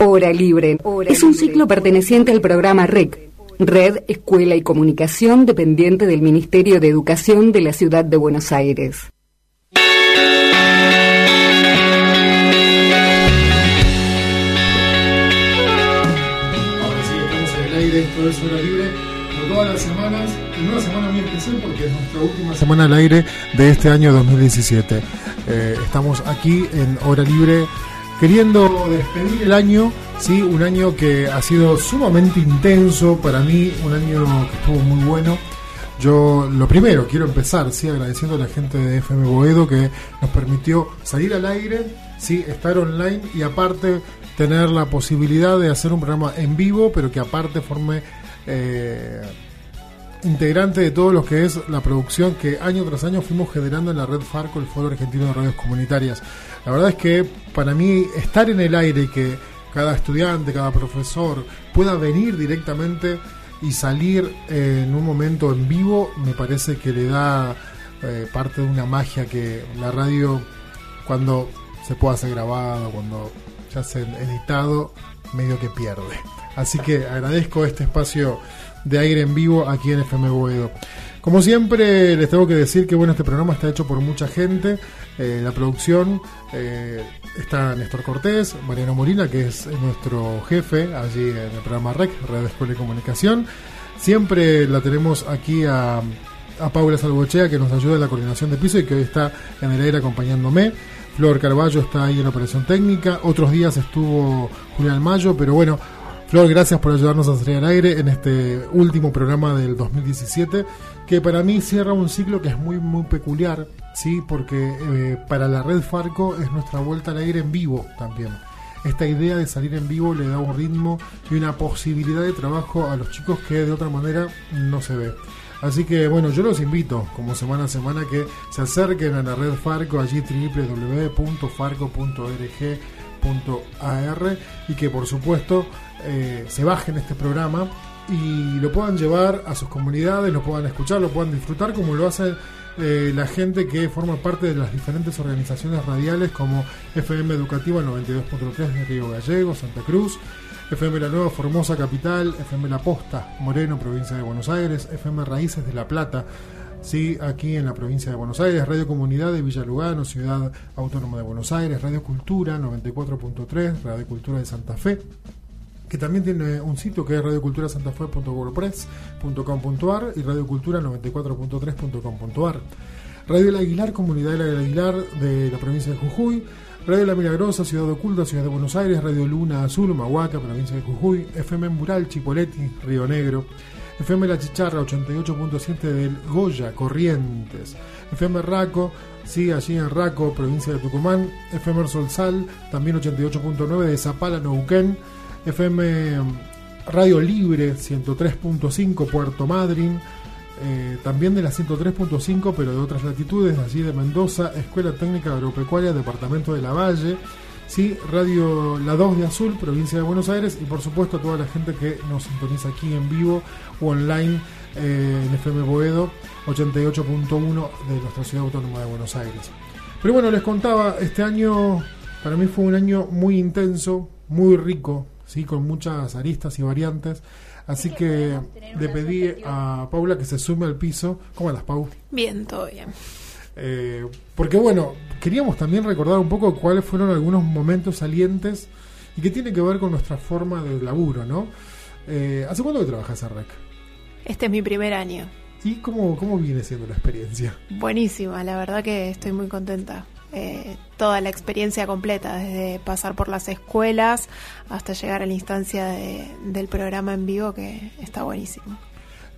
Hora Libre es un ciclo perteneciente al programa REC, Red Escuela y Comunicación dependiente del Ministerio de Educación de la Ciudad de Buenos Aires. Ahora sí, estamos en el aire, esto es Hora Libre, por todas las semanas, en una semana muy especial porque es nuestra última semana al aire de este año 2017. Eh, estamos aquí en Hora Libre queriendo despedir el año, sí, un año que ha sido sumamente intenso para mí, un año que estuvo muy bueno. Yo lo primero quiero empezar, sí, agradeciendo a la gente de FM Boedo que nos permitió salir al aire, sí, estar online y aparte tener la posibilidad de hacer un programa en vivo, pero que aparte forme eh, integrante de todo lo que es la producción que año tras año fuimos generando en la red Farco, el Foro Argentino de Radios Comunitarias. La verdad es que para mí estar en el aire y que cada estudiante, cada profesor pueda venir directamente y salir eh, en un momento en vivo, me parece que le da eh, parte de una magia que la radio, cuando se pueda hacer grabado, cuando ya se editado, medio que pierde. Así que agradezco este espacio de aire en vivo aquí en FM. Como siempre, les tengo que decir que bueno, este programa está hecho por mucha gente. Eh, la producción eh, está Néstor Cortés, Mariano Molina, que es nuestro jefe allí en el programa REC, Red Escuela y Comunicación. Siempre la tenemos aquí a, a Paula Salvochea, que nos ayuda en la coordinación de piso y que hoy está en el aire acompañándome. Flor Carballo está ahí en operación técnica. Otros días estuvo Julián Mayo, pero bueno, Flor, gracias por ayudarnos a salir al aire en este último programa del 2017, que para mí cierra un ciclo que es muy, muy peculiar, ¿sí? porque eh, para la red Farco es nuestra vuelta al aire en vivo también. Esta idea de salir en vivo le da un ritmo y una posibilidad de trabajo a los chicos que de otra manera no se ve. Así que bueno, yo los invito como semana a semana que se acerquen a la red Farco allí www.farco.org.ar y que por supuesto eh, se bajen este programa y lo puedan llevar a sus comunidades, lo puedan escuchar, lo puedan disfrutar como lo hace eh, la gente que forma parte de las diferentes organizaciones radiales como FM Educativa 92.3 de Río Gallegos, Santa Cruz, FM La Nueva Formosa Capital, FM La Posta Moreno, provincia de Buenos Aires, FM Raíces de La Plata, sí, aquí en la provincia de Buenos Aires, Radio Comunidad de Villa Lugano, Ciudad Autónoma de Buenos Aires, Radio Cultura 94.3, Radio Cultura de Santa Fe, que también tiene un sitio que es radioculturasantafue.wordpress.com.ar y radiocultura94.3.com.ar. Radio El Aguilar, Comunidad del Aguilar de la provincia de Jujuy, Radio La Milagrosa, Ciudad Oculta, Ciudad de Buenos Aires, Radio Luna Azul, Mahuaca, provincia de Jujuy, FM Mural, Chipoleti, Río Negro, FM La Chicharra, 88.7 del Goya, Corrientes, FM Raco, sí, allí en Raco, provincia de Tucumán, FM Solsal, también 88.9 de Zapala, Neuquén, FM Radio Libre 103.5 Puerto Madryn, eh, también de la 103.5 pero de otras latitudes, allí de Mendoza, Escuela Técnica Agropecuaria, Departamento de la Valle, sí, Radio La 2 de Azul, provincia de Buenos Aires y por supuesto a toda la gente que nos sintoniza aquí en vivo o online eh, en FM Boedo 88.1 de nuestra ciudad autónoma de Buenos Aires. Pero bueno, les contaba, este año para mí fue un año muy intenso, muy rico, ¿sí? con muchas aristas y variantes. Así que le pedí a Paula que se sume al piso. ¿Cómo andas, Pau? Bien, todo bien. Eh, porque bueno, queríamos también recordar un poco cuáles fueron algunos momentos salientes y que tiene que ver con nuestra forma de laburo, ¿no? Eh, ¿Hace cuánto que trabajas en REC? Este es mi primer año. ¿Y cómo, cómo viene siendo la experiencia? Buenísima, la verdad que estoy muy contenta. Eh, toda la experiencia completa, desde pasar por las escuelas hasta llegar a la instancia de- del programa en vivo, que está buenísimo.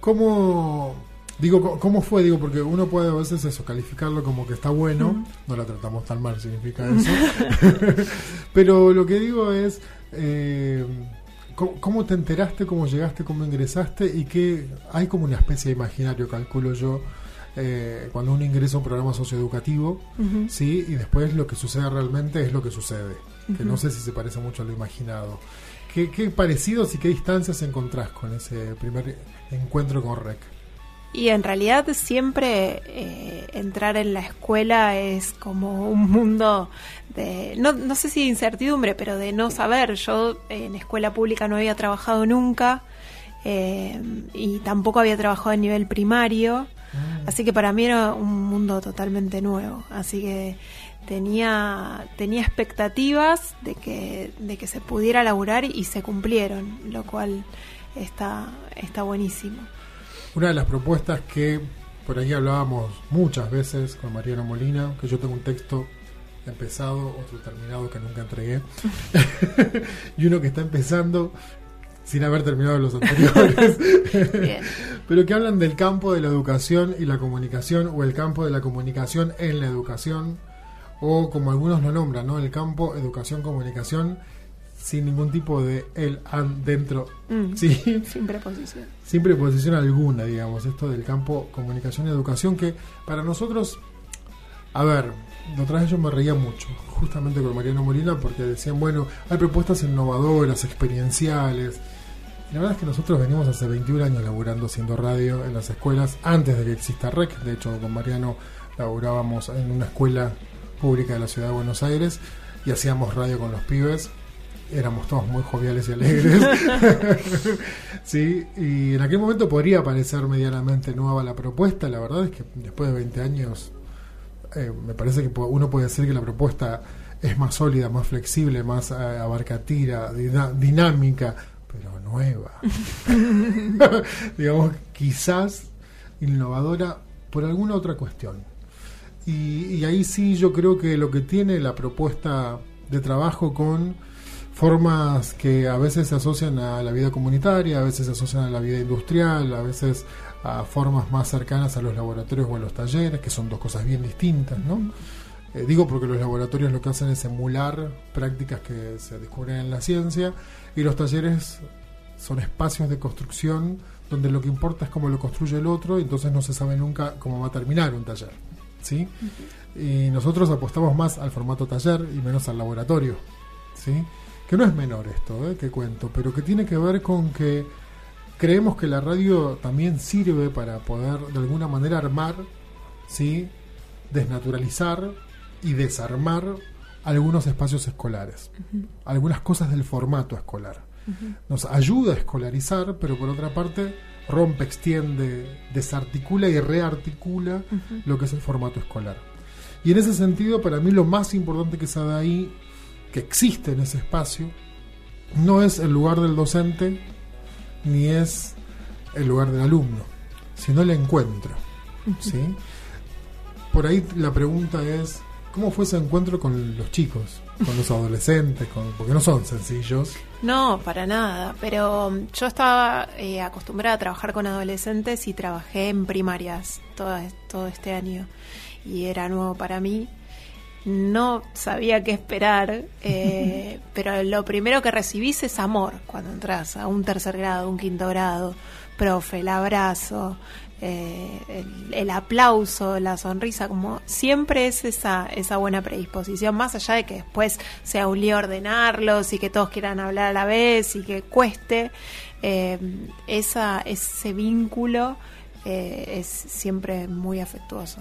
¿Cómo, digo, cómo fue? Digo, porque uno puede a veces eso, calificarlo como que está bueno, no la tratamos tan mal, significa eso. Pero lo que digo es, eh, ¿cómo, cómo te enteraste, cómo llegaste, cómo ingresaste y que hay como una especie de imaginario, calculo yo, eh, cuando uno ingresa a un programa socioeducativo. ¿sí? Y después lo que sucede realmente es lo que sucede, que no sé si se parece mucho a lo imaginado. ¿Qué, qué parecidos y qué distancias encontrás con ese primer encuentro con REC? Y en realidad siempre eh, entrar en la escuela es como un mundo de, no, no sé si de incertidumbre, pero de no saber. Yo en escuela pública no había trabajado nunca eh, y tampoco había trabajado a nivel primario, mm. así que para mí era un mundo totalmente nuevo. Así que tenía, tenía expectativas de que, de que se pudiera laburar y se cumplieron, lo cual está, está buenísimo. Una de las propuestas que por ahí hablábamos muchas veces con Mariana Molina, que yo tengo un texto empezado, otro terminado que nunca entregué, y uno que está empezando sin haber terminado los anteriores, pero que hablan del campo de la educación y la comunicación, o el campo de la comunicación en la educación, o como algunos lo nombran, ¿no? el campo educación-comunicación sin ningún tipo de el an dentro. Mm, ¿sí? Sin preposición. Sin preposición alguna, digamos, esto del campo comunicación y educación, que para nosotros, a ver, otra vez yo me reía mucho, justamente con Mariano Molina, porque decían, bueno, hay propuestas innovadoras, experienciales. La verdad es que nosotros venimos hace 21 años laburando haciendo radio en las escuelas, antes de que exista REC, de hecho con Mariano laburábamos en una escuela pública de la ciudad de Buenos Aires y hacíamos radio con los pibes éramos todos muy joviales y alegres. sí, y en aquel momento podría parecer medianamente nueva la propuesta. La verdad es que después de 20 años, eh, me parece que uno puede decir que la propuesta es más sólida, más flexible, más eh, abarcativa, dinámica, pero nueva. Digamos, quizás innovadora por alguna otra cuestión. Y, y ahí sí yo creo que lo que tiene la propuesta de trabajo con formas que a veces se asocian a la vida comunitaria, a veces se asocian a la vida industrial, a veces a formas más cercanas a los laboratorios o a los talleres, que son dos cosas bien distintas, ¿no? Eh, digo porque los laboratorios lo que hacen es emular prácticas que se descubren en la ciencia y los talleres son espacios de construcción donde lo que importa es cómo lo construye el otro y entonces no se sabe nunca cómo va a terminar un taller, ¿sí? Y nosotros apostamos más al formato taller y menos al laboratorio, ¿sí? que no es menor esto, ¿eh? que cuento, pero que tiene que ver con que creemos que la radio también sirve para poder de alguna manera armar, ¿sí? desnaturalizar y desarmar algunos espacios escolares, algunas cosas del formato escolar. Nos ayuda a escolarizar, pero por otra parte rompe, extiende, desarticula y rearticula lo que es el formato escolar. Y en ese sentido, para mí lo más importante que se da ahí que existe en ese espacio no es el lugar del docente ni es el lugar del alumno, sino el encuentro. ¿sí? Por ahí la pregunta es, ¿cómo fue ese encuentro con los chicos, con los adolescentes? porque no son sencillos. No, para nada, pero yo estaba eh, acostumbrada a trabajar con adolescentes y trabajé en primarias todo, todo este año y era nuevo para mí no sabía qué esperar, eh, pero lo primero que recibís es amor cuando entras a un tercer grado, un quinto grado, profe, el abrazo, eh, el, aplauso, la sonrisa, como siempre es esa, esa buena predisposición, más allá de que después sea un lío ordenarlos y que todos quieran hablar a la vez y que cueste, eh, esa, ese vínculo es siempre muy afectuoso.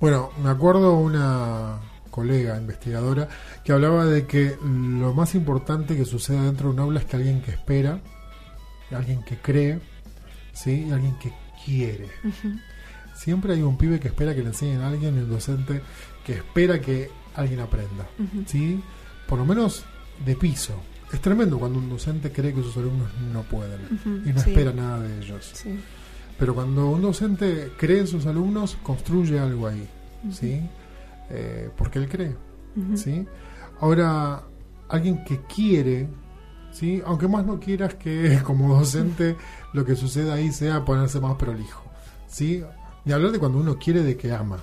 Bueno, me acuerdo una colega investigadora, que hablaba de que lo más importante que sucede dentro de un aula es que alguien que espera, alguien que cree, ¿sí? alguien que quiere. Siempre hay un pibe que espera que le enseñen a alguien y un docente que espera que alguien aprenda. ¿sí? Por lo menos de piso. Es tremendo cuando un docente cree que sus alumnos no pueden y no espera nada de ellos. Pero cuando un docente cree en sus alumnos, construye algo ahí. ¿sí? Eh, porque él cree. ¿sí? Ahora, alguien que quiere, ¿sí? aunque más no quieras que como docente lo que suceda ahí sea ponerse más prolijo. ¿sí? Ni hablar de cuando uno quiere de que ama,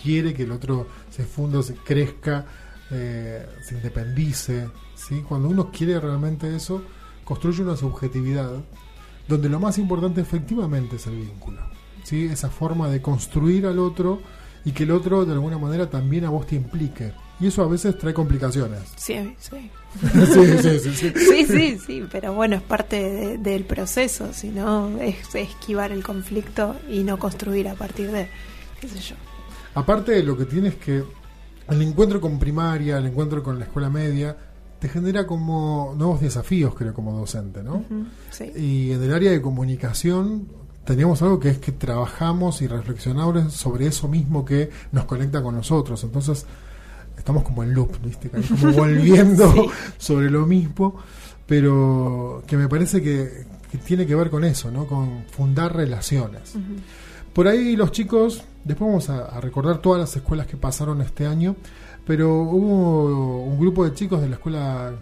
quiere que el otro se funda, se crezca, eh, se independice. ¿sí? Cuando uno quiere realmente eso, construye una subjetividad donde lo más importante efectivamente es el vínculo. ¿sí? Esa forma de construir al otro y que el otro de alguna manera también a vos te implique y eso a veces trae complicaciones. Sí, sí. sí, sí, sí, sí. Sí, sí, sí, pero bueno, es parte de- del proceso, si no es esquivar el conflicto y no construir a partir de, qué sé yo. Aparte, lo que tienes que. El encuentro con primaria, el encuentro con la escuela media, te genera como nuevos desafíos, creo, como docente, ¿no? Sí. Y en el área de comunicación teníamos algo que es que trabajamos y reflexionamos sobre eso mismo que nos conecta con nosotros. Entonces, estamos como en loop, ¿viste? Como volviendo Sí. sobre lo mismo, pero que me parece que, que tiene que ver con eso, ¿no? Con fundar relaciones. Por ahí los chicos, después vamos a, a recordar todas las escuelas que pasaron este año, pero hubo un grupo de chicos de la escuela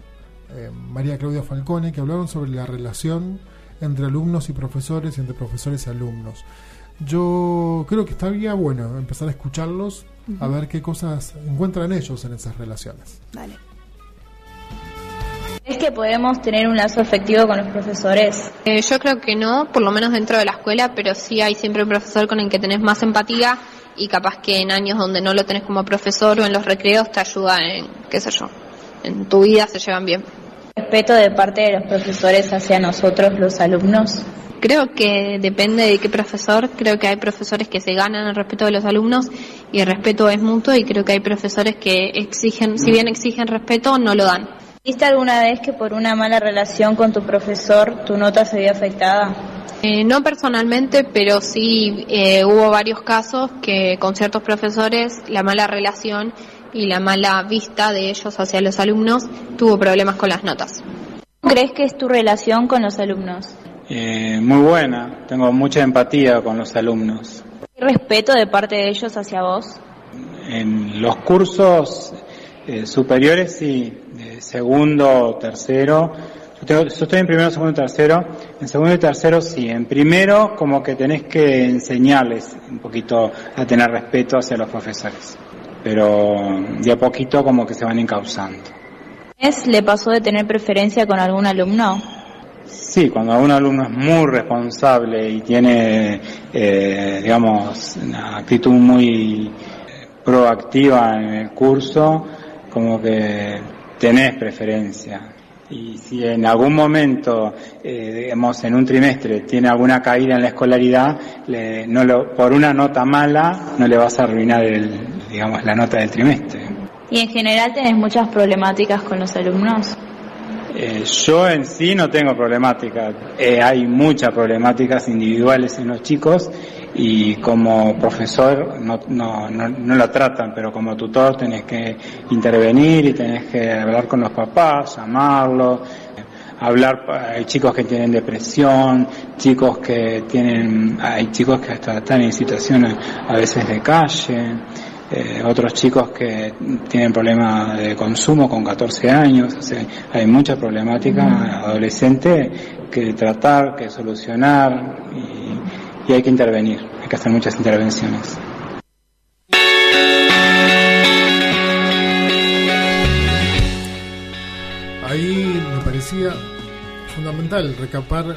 eh, María Claudia Falcone que hablaron sobre la relación entre alumnos y profesores y entre profesores y alumnos. Yo creo que estaría bueno empezar a escucharlos, a ver qué cosas encuentran ellos en esas relaciones. Dale. ¿Es que podemos tener un lazo afectivo con los profesores? Eh, yo creo que no, por lo menos dentro de la escuela, pero sí hay siempre un profesor con el que tenés más empatía y capaz que en años donde no lo tenés como profesor o en los recreos te ayuda en, qué sé yo, en tu vida se llevan bien. Respeto de parte de los profesores hacia nosotros, los alumnos. Creo que depende de qué profesor, creo que hay profesores que se ganan el respeto de los alumnos y el respeto es mutuo y creo que hay profesores que exigen, si bien exigen respeto, no lo dan. ¿Viste alguna vez que por una mala relación con tu profesor tu nota se vio afectada? Eh, no personalmente, pero sí eh, hubo varios casos que con ciertos profesores la mala relación y la mala vista de ellos hacia los alumnos tuvo problemas con las notas. ¿Cómo crees que es tu relación con los alumnos? Eh, muy buena, tengo mucha empatía con los alumnos. ¿Hay respeto de parte de ellos hacia vos? En los cursos eh, superiores, sí, de segundo, tercero. Yo, tengo- yo estoy en primero, segundo y tercero. En segundo y tercero, sí. En primero, como que tenés que enseñarles un poquito a tener respeto hacia los profesores. Pero de a poquito, como que se van encauzando. ¿Es le pasó de tener preferencia con algún alumno? Sí, cuando un alumno es muy responsable y tiene, eh, digamos, una actitud muy eh, proactiva en el curso, como que tenés preferencia. Y si en algún momento, eh, digamos, en un trimestre tiene alguna caída en la escolaridad, le- no lo, por una nota mala no le vas a arruinar el, digamos, la nota del trimestre. ¿Y en general tenés muchas problemáticas con los alumnos? Eh, yo en sí no tengo problemática. Eh, hay muchas problemáticas individuales en los chicos y como profesor no, no, no, no lo tratan, pero como tutor tenés que intervenir y tenés que hablar con los papás, llamarlos, hablar, hay chicos que tienen depresión, chicos que tienen, hay chicos que hasta están en situaciones a veces de calle, eh, otros chicos que tienen problemas de consumo con 14 años, o sea, hay mucha problemática adolescente que tratar, que solucionar y, y hay que intervenir, hay que hacer muchas intervenciones. Ahí me parecía fundamental recapar,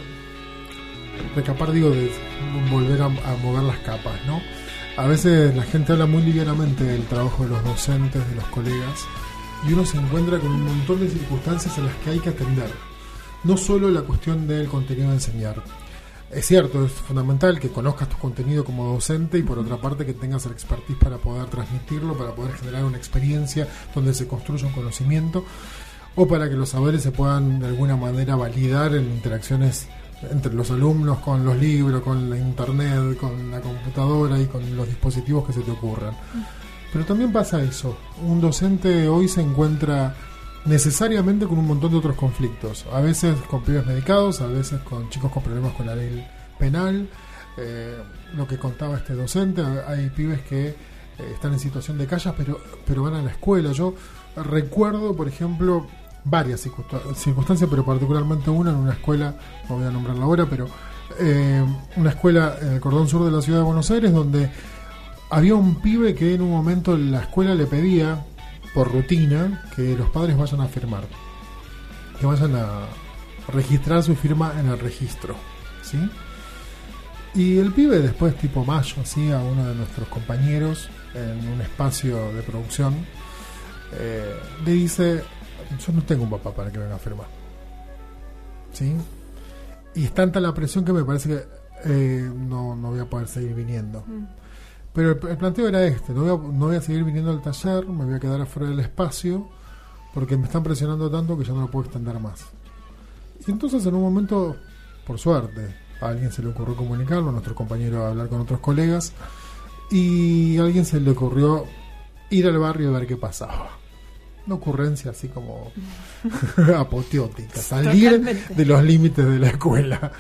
recapar digo, de volver a, a mover las capas, ¿no? A veces la gente habla muy livianamente del trabajo de los docentes, de los colegas, y uno se encuentra con un montón de circunstancias en las que hay que atender. No solo la cuestión del contenido de enseñar. Es cierto, es fundamental que conozcas tu contenido como docente y por otra parte que tengas el expertise para poder transmitirlo, para poder generar una experiencia donde se construya un conocimiento o para que los saberes se puedan de alguna manera validar en interacciones entre los alumnos, con los libros, con la internet, con la computadora y con los dispositivos que se te ocurran. Pero también pasa eso. Un docente hoy se encuentra necesariamente con un montón de otros conflictos. A veces con pibes medicados, a veces con chicos con problemas con la ley penal. Eh, lo que contaba este docente, hay pibes que eh, están en situación de callas, pero, pero van a la escuela. Yo recuerdo, por ejemplo, varias circunsta- circunstancias, pero particularmente una en una escuela, no voy a nombrarla ahora, pero eh, una escuela en el cordón sur de la ciudad de Buenos Aires donde había un pibe que en un momento la escuela le pedía, por rutina, que los padres vayan a firmar, que vayan a registrar su firma en el registro, ¿sí? Y el pibe después, tipo mayo, así, a uno de nuestros compañeros en un espacio de producción, eh, le dice, yo no tengo un papá para que venga a firmar. ¿Sí? Y es tanta la presión que me parece que eh, no, no voy a poder seguir viniendo. Mm. Pero el, el planteo era este, no voy, a, no voy a seguir viniendo al taller, me voy a quedar afuera del espacio, porque me están presionando tanto que ya no lo puedo extender más. Y entonces en un momento, por suerte, a alguien se le ocurrió comunicarlo, a nuestro compañero a hablar con otros colegas, y a alguien se le ocurrió ir al barrio a ver qué pasaba. Una ocurrencia así como apoteótica, salir Totalmente. de los límites de la escuela.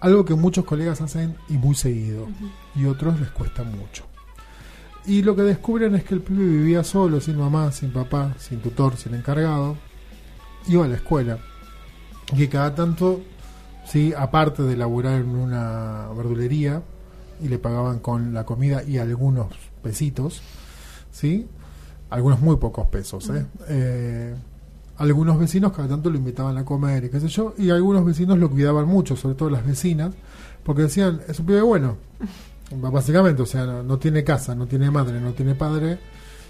Algo que muchos colegas hacen y muy seguido, y otros les cuesta mucho. Y lo que descubren es que el pibe vivía solo, sin mamá, sin papá, sin tutor, sin encargado. Iba a la escuela. Y cada tanto, sí, aparte de laburar en una verdulería, y le pagaban con la comida y algunos pesitos, ¿sí? Algunos muy pocos pesos, ¿eh? Eh, algunos vecinos cada tanto lo invitaban a comer y qué sé yo, y algunos vecinos lo cuidaban mucho, sobre todo las vecinas, porque decían, es un pibe bueno, básicamente, o sea, no, no tiene casa, no tiene madre, no tiene padre,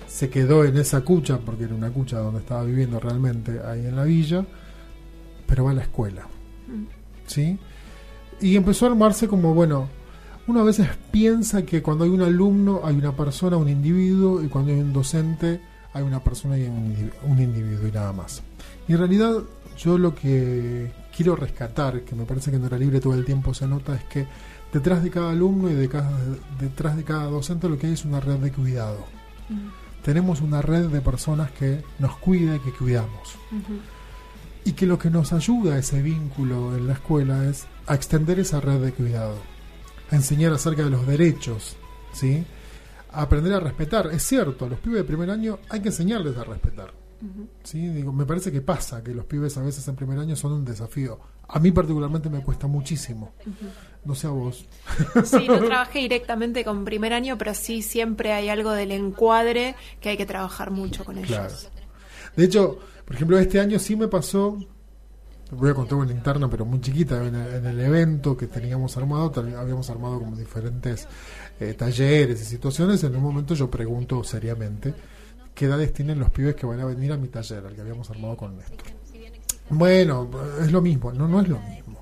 se quedó en esa cucha, porque era una cucha donde estaba viviendo realmente ahí en la villa, pero va a la escuela, ¿sí? Y empezó a armarse como, bueno, uno a veces piensa que cuando hay un alumno hay una persona, un individuo, y cuando hay un docente hay una persona y un, indivi- un individuo y nada más. Y en realidad yo lo que quiero rescatar, que me parece que en hora libre todo el tiempo se nota, es que detrás de cada alumno y de cada, detrás de cada docente lo que hay es una red de cuidado. Tenemos una red de personas que nos cuida y que cuidamos. Y que lo que nos ayuda a ese vínculo en la escuela es a extender esa red de cuidado, a enseñar acerca de los derechos, ¿sí? A aprender a respetar. Es cierto, a los pibes de primer año hay que enseñarles a respetar. ¿sí? Digo, me parece que pasa que los pibes a veces en primer año son un desafío. A mí particularmente me cuesta muchísimo. No sé a vos. Sí, no trabajé directamente con primer año, pero sí siempre hay algo del encuadre que hay que trabajar mucho con ellos. Claro. De hecho, por ejemplo, este año sí me pasó, voy a contar una interna, pero muy chiquita, en el, en el evento que teníamos armado, habíamos armado como diferentes eh, talleres y situaciones, en un momento yo pregunto seriamente, ¿qué edades tienen los pibes que van a venir a mi taller, al que habíamos armado con Néstor? Bueno, es lo mismo, no, no es lo mismo.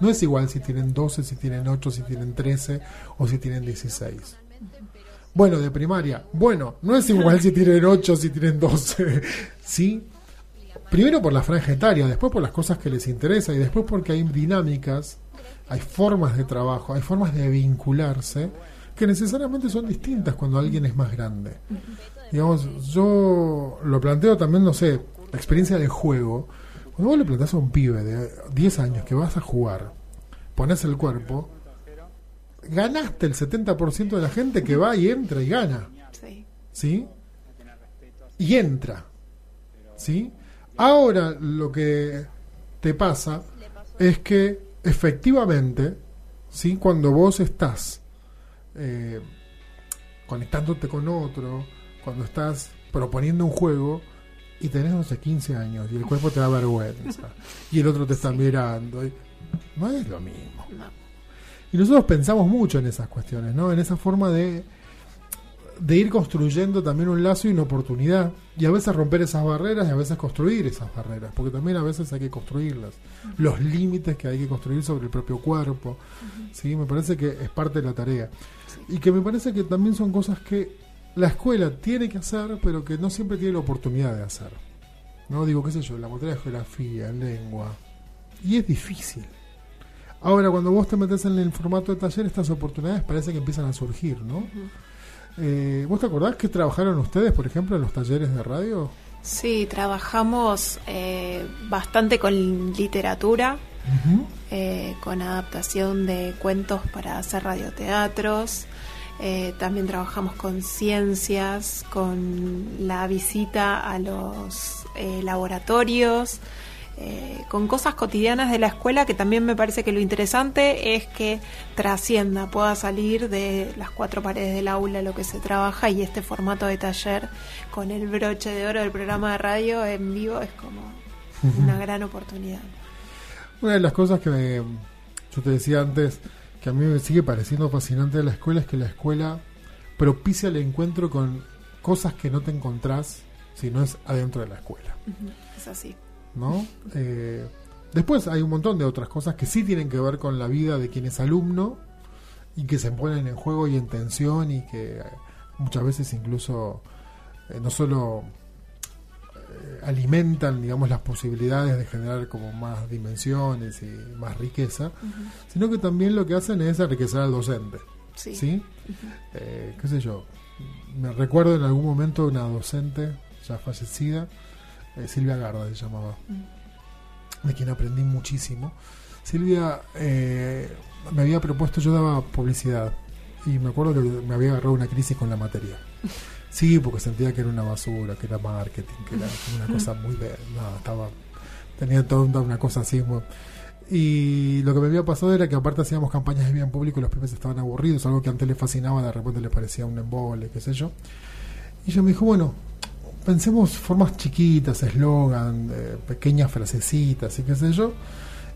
No es igual si tienen 12, si tienen 8, si tienen 13 o si tienen 16. Bueno, de primaria. Bueno, no es igual si tienen 8, si tienen 12. ¿Sí? Primero por la franja etaria, después por las cosas que les interesa y después porque hay dinámicas, hay formas de trabajo, hay formas de vincularse que necesariamente son distintas cuando alguien es más grande. Digamos, yo lo planteo también, no sé, la experiencia del juego. Cuando vos le planteás a un pibe de 10 años que vas a jugar, pones el cuerpo, ganaste el 70% de la gente que va y entra y gana. Sí. ¿Sí? Y entra. ¿Sí? Ahora lo que te pasa es que efectivamente, ¿sí? Cuando vos estás eh, conectándote con otro, cuando estás proponiendo un juego y tenés, no sé, 15 años y el cuerpo te da vergüenza y el otro te está mirando, y- no es lo mismo. No. Y nosotros pensamos mucho en esas cuestiones, ¿no? En esa forma de, de ir construyendo también un lazo y una oportunidad. Y a veces romper esas barreras y a veces construir esas barreras, porque también a veces hay que construirlas. Los límites que hay que construir sobre el propio cuerpo. ¿sí? Me parece que es parte de la tarea. Y que me parece que también son cosas que la escuela tiene que hacer, pero que no siempre tiene la oportunidad de hacer. No digo, qué sé yo, la materia de geografía, lengua. Y es difícil. Ahora, cuando vos te metes en el formato de taller, estas oportunidades parece que empiezan a surgir, ¿no? Eh, ¿Vos te acordás que trabajaron ustedes, por ejemplo, en los talleres de radio? Sí, trabajamos eh, bastante con literatura, eh, con adaptación de cuentos para hacer radioteatros. Eh, también trabajamos con ciencias, con la visita a los eh, laboratorios, eh, con cosas cotidianas de la escuela que también me parece que lo interesante es que trascienda, pueda salir de las cuatro paredes del aula lo que se trabaja y este formato de taller con el broche de oro del programa de radio en vivo es como una gran oportunidad. Una de las cosas que me- yo te decía antes, que a mí me sigue pareciendo fascinante de la escuela, es que la escuela propicia el encuentro con cosas que no te encontrás sino es adentro de la escuela. Es así. ¿No? Eh, después hay un montón de otras cosas que sí tienen que ver con la vida de quien es alumno y que se ponen en juego y en tensión y que eh, muchas veces incluso eh, no solo eh, alimentan digamos las posibilidades de generar como más dimensiones y más riqueza sino que también lo que hacen es enriquecer al docente Sí. Eh, qué sé yo me recuerdo en algún momento una docente ya fallecida eh, Silvia Garda se llamaba. De quien aprendí muchísimo. Silvia eh, me había propuesto yo daba publicidad y me acuerdo que me había agarrado una crisis con la materia. Sí, porque sentía que era una basura, que era marketing, que era una cosa muy de, no, estaba tenía toda una- una cosa así muy- y lo que me había pasado era que aparte hacíamos campañas de bien público y los pibes estaban aburridos, algo que antes les fascinaba, de repente les parecía un embole, qué sé yo. Y ella me dijo, bueno, pensemos formas chiquitas, eslogan, eh, pequeñas frasecitas y qué sé yo.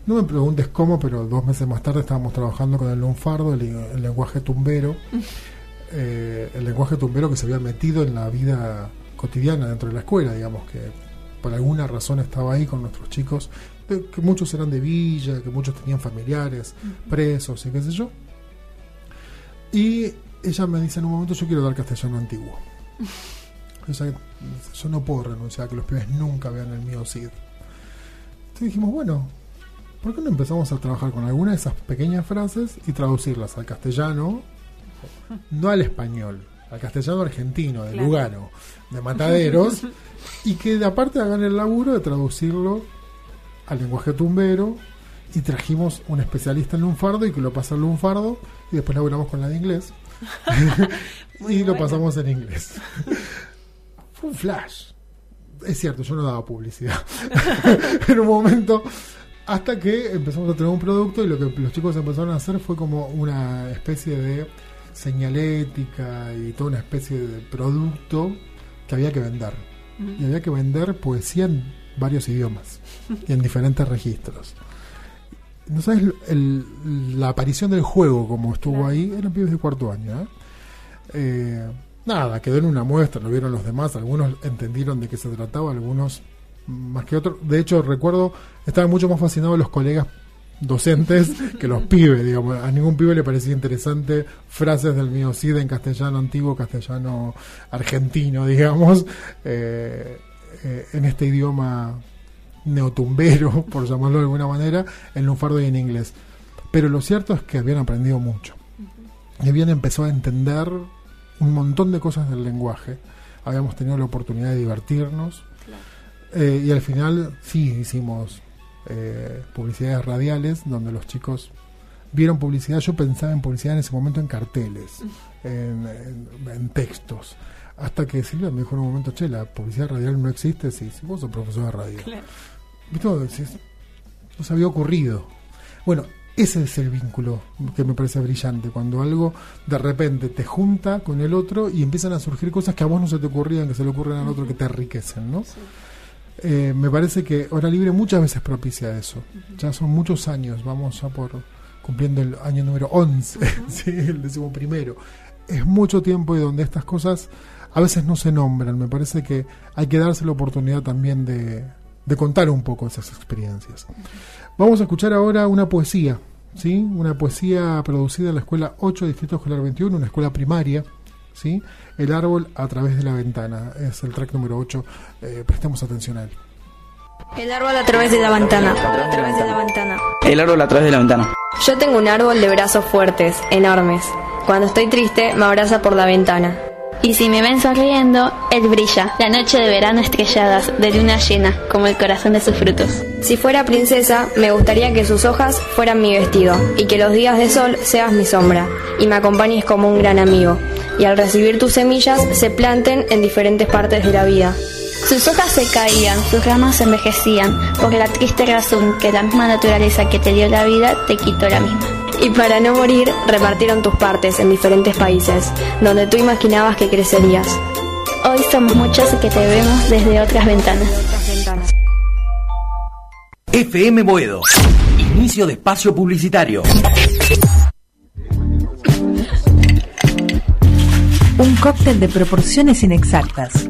No me preguntes cómo, pero dos meses más tarde estábamos trabajando con el lunfardo, el, el lenguaje tumbero, eh, el lenguaje tumbero que se había metido en la vida cotidiana dentro de la escuela, digamos que por alguna razón estaba ahí con nuestros chicos, de- que muchos eran de villa, que muchos tenían familiares presos y qué sé yo. Y ella me dice en un momento, yo quiero dar castellano antiguo. O sea, yo no puedo renunciar a que los pibes nunca vean el mío Cid. Entonces dijimos, bueno, ¿por qué no empezamos a trabajar con alguna de esas pequeñas frases y traducirlas al castellano, no al español, al castellano argentino, de Claro. Lugano, de Mataderos, y que de aparte hagan el laburo de traducirlo al lenguaje tumbero y trajimos un especialista en lunfardo y que lo pasa al lunfardo y después laburamos con la de inglés y lo pasamos en inglés. Fue un flash. Es cierto, yo no daba publicidad en un momento hasta que empezamos a tener un producto y lo que los chicos empezaron a hacer fue como una especie de señalética y toda una especie de producto que había que vender. Y había que vender poesía en varios idiomas y en diferentes registros. No sabes, el- la aparición del juego como estuvo Claro. ahí, eran pibes de cuarto año. ¿eh? Eh, nada, quedó en una muestra, lo vieron los demás, algunos entendieron de qué se trataba, algunos más que otros. De hecho, recuerdo, estaban mucho más fascinados los colegas docentes que los pibes, digamos. A ningún pibe le parecía interesante frases del mío CID en castellano antiguo, castellano argentino, digamos, eh, eh, en este idioma neotumbero, por llamarlo de alguna manera, en lunfardo y en inglés. Pero lo cierto es que habían aprendido mucho. Y habían empezado a entender un montón de cosas del lenguaje. Habíamos tenido la oportunidad de divertirnos. Eh, y al final sí hicimos eh, publicidades radiales donde los chicos vieron publicidad. Yo pensaba en publicidad en ese momento en carteles, en, en- en textos. Hasta que Silvia me dijo en un momento, che, la publicidad radial no existe. Sí, si vos sos profesor de radio. Claro. ¿Viste? No se había ocurrido. Bueno, ese es el vínculo que me parece brillante, cuando algo de repente te junta con el otro y empiezan a surgir cosas que a vos no se te ocurrían, que se le ocurren al otro, que te enriquecen, ¿no? Eh, me parece que Hora Libre muchas veces propicia eso. Ya son muchos años, vamos ya por cumpliendo el año número 11, ¿sí? el décimo primero. Es mucho tiempo y donde estas cosas a veces no se nombran. Me parece que hay que darse la oportunidad también de, de contar un poco esas experiencias. Vamos a escuchar ahora una poesía, ¿sí? Una poesía producida en la Escuela 8, Distrito Escolar 21, una escuela primaria, ¿sí? El árbol a través de la ventana, es el track número 8, eh, prestemos atención a él. El árbol a través de la ventana. A través de la ventana. El árbol a través de la ventana. Yo tengo un árbol de brazos fuertes, enormes. Cuando estoy triste, me abraza por la ventana. Y si me ven sonriendo, él brilla, la noche de verano estrelladas, de luna llena, como el corazón de sus frutos. Si fuera princesa, me gustaría que sus hojas fueran mi vestido y que los días de sol seas mi sombra y me acompañes como un gran amigo. Y al recibir tus semillas, se planten en diferentes partes de la vida. Sus hojas se caían, sus ramas se envejecían, por la triste razón que la misma naturaleza que te dio la vida te quitó la misma. Y para no morir, repartieron tus partes en diferentes países, donde tú imaginabas que crecerías. Hoy somos muchos que te vemos desde otras ventanas. FM Boedo. Inicio de espacio publicitario. Un cóctel de proporciones inexactas.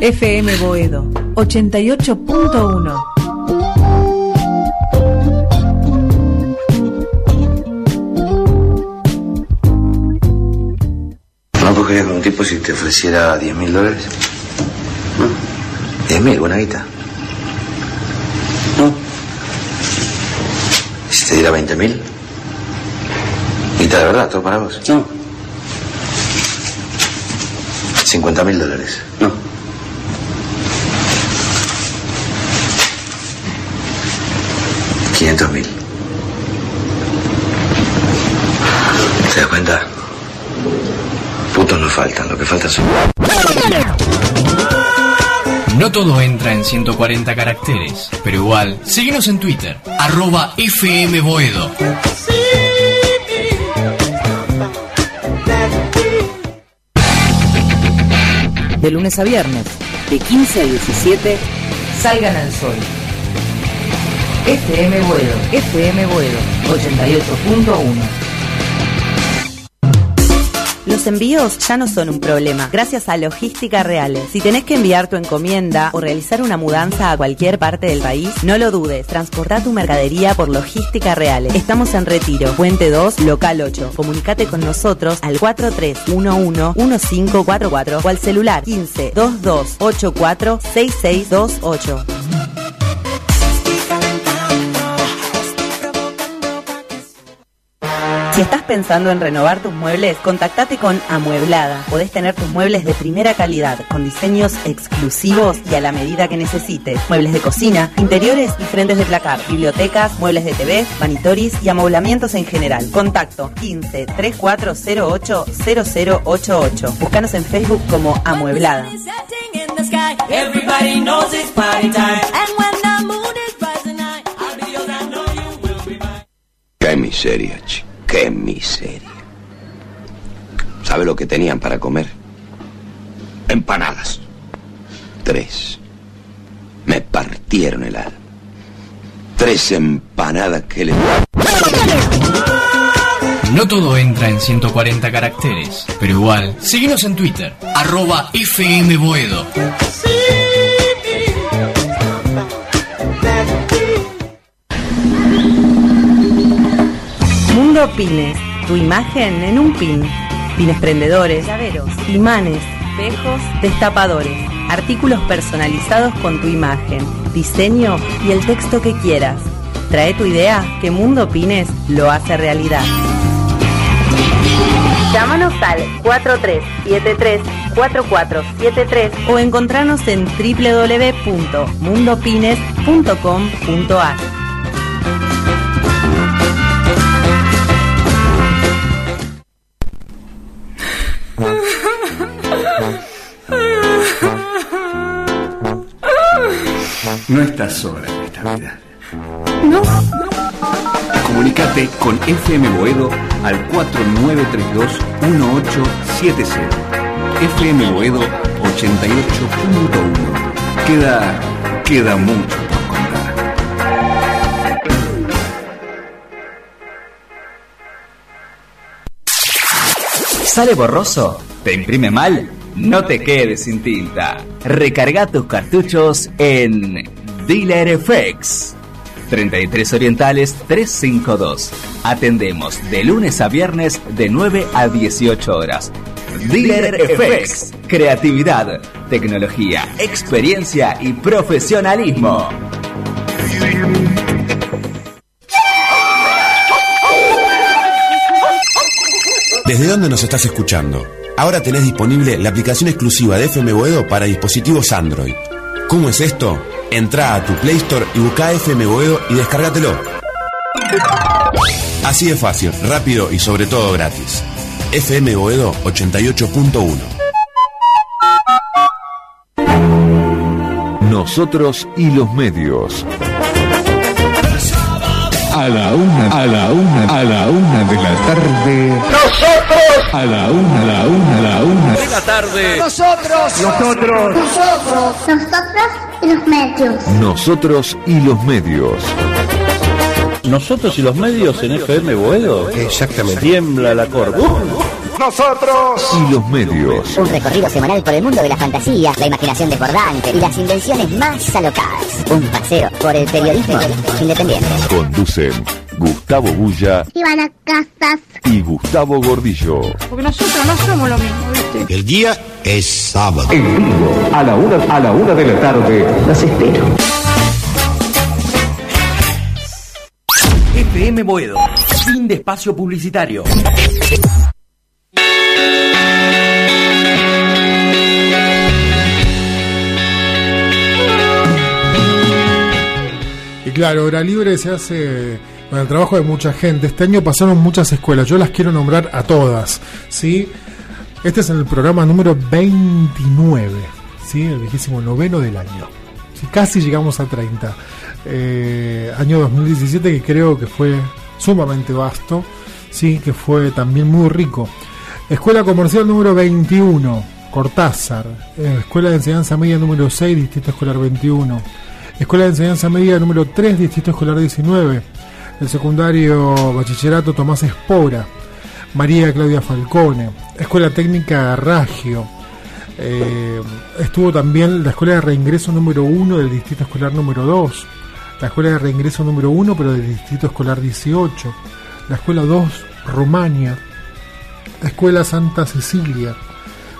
FM Boedo 88.1 ¿No con un tipo si te ofreciera 10 mil dólares? ¿No? 10 mil, buena guita. ¿No? ¿Y si te diera 20 mil? Guita de verdad, todo para vos. No. 50 mil dólares. No. ¿500 mil? ¿Te das cuenta? Putos no faltan, lo que falta son... No todo entra en 140 caracteres, pero igual, síguenos en Twitter, arroba fmboedo. De lunes a viernes, de 15 a 17, salgan al sol. FM Boedo, FM Boedo, 88.1. Los envíos ya no son un problema, gracias a Logística Reales. Si tenés que enviar tu encomienda o realizar una mudanza a cualquier parte del país, no lo dudes, transporta tu mercadería por Logística Reales. Estamos en Retiro, Puente 2, Local 8. Comunicate con nosotros al 4311-1544 o al celular 15 2284 6628. Si estás pensando en renovar tus muebles, contactate con Amueblada. Podés tener tus muebles de primera calidad, con diseños exclusivos y a la medida que necesites. Muebles de cocina, interiores y frentes de placar, bibliotecas, muebles de TV, vanitoris y amoblamientos en general. Contacto 15 3408 0088. Búscanos en Facebook como Amueblada. Qué miseria, chico. Qué miseria. ¿Sabe lo que tenían para comer? Empanadas. Tres. Me partieron el alma. Tres empanadas que le... No todo entra en 140 caracteres, pero igual, síguenos en Twitter, arroba fmboedo. Mundo Pines, tu imagen en un pin. Pines prendedores, llaveros, imanes, espejos, destapadores, artículos personalizados con tu imagen, diseño y el texto que quieras. Trae tu idea que Mundo Pines lo hace realidad. Llámanos al 4373-4473 o encontrarnos en www.mundopines.com.ar. No estás sola en esta vida. No. Comunicate con FM Boedo al 4932-1870. FM Boedo 88.1. Queda, queda mucho por contar. ¿Sale borroso? ¿Te imprime mal? No te quedes sin tinta. Recarga tus cartuchos en Dealer FX. 33 Orientales 352. Atendemos de lunes a viernes de 9 a 18 horas. Dealer FX. Creatividad, tecnología, experiencia y profesionalismo. ¿Desde dónde nos estás escuchando? Ahora tenés disponible la aplicación exclusiva de FM Boedo para dispositivos Android. ¿Cómo es esto? Entra a tu Play Store y busca FM Boedo y descárgatelo. Así de fácil, rápido y sobre todo gratis. FM Boedo 88.1. Nosotros y los medios. A la una, a la una, a la una de la tarde. Nosotros. A la una, a la una, a la una. De la tarde. Nosotros. Nosotros. Nosotros. Nosotros y los medios. Nosotros y los medios. Nosotros y los medios en FM Boedo. Exactamente. Tiembla la corte. nosotros y los medios. Un recorrido semanal por el mundo de la fantasía, la imaginación desbordante y las invenciones más alocadas. Un paseo por el periodismo independiente. Conducen Gustavo Bulla Ivana Casas. y Gustavo Gordillo. Porque nosotros no somos lo mismo, ¿viste? El día es sábado. En vivo, a la una, a la una de la tarde. Los espero. FM Boedo. Fin de espacio publicitario. Y claro, hora libre se hace con el trabajo de mucha gente. Este año pasaron muchas escuelas, yo las quiero nombrar a todas. ¿sí? Este es el programa número 29, ¿sí? el vigésimo noveno del año. ¿sí? Casi llegamos a 30. Eh, año 2017 que creo que fue sumamente vasto, ¿sí? que fue también muy rico. Escuela Comercial número 21, Cortázar. Eh, Escuela de Enseñanza Media número 6, Distrito Escolar 21. Escuela de Enseñanza Media número 3, Distrito Escolar 19. El secundario Bachillerato Tomás Espora. María Claudia Falcone. Escuela Técnica Ragio. Eh, estuvo también la Escuela de Reingreso número 1 del Distrito Escolar número 2. La Escuela de Reingreso número 1, pero del Distrito Escolar 18. La Escuela 2, Rumania. Escuela Santa Cecilia.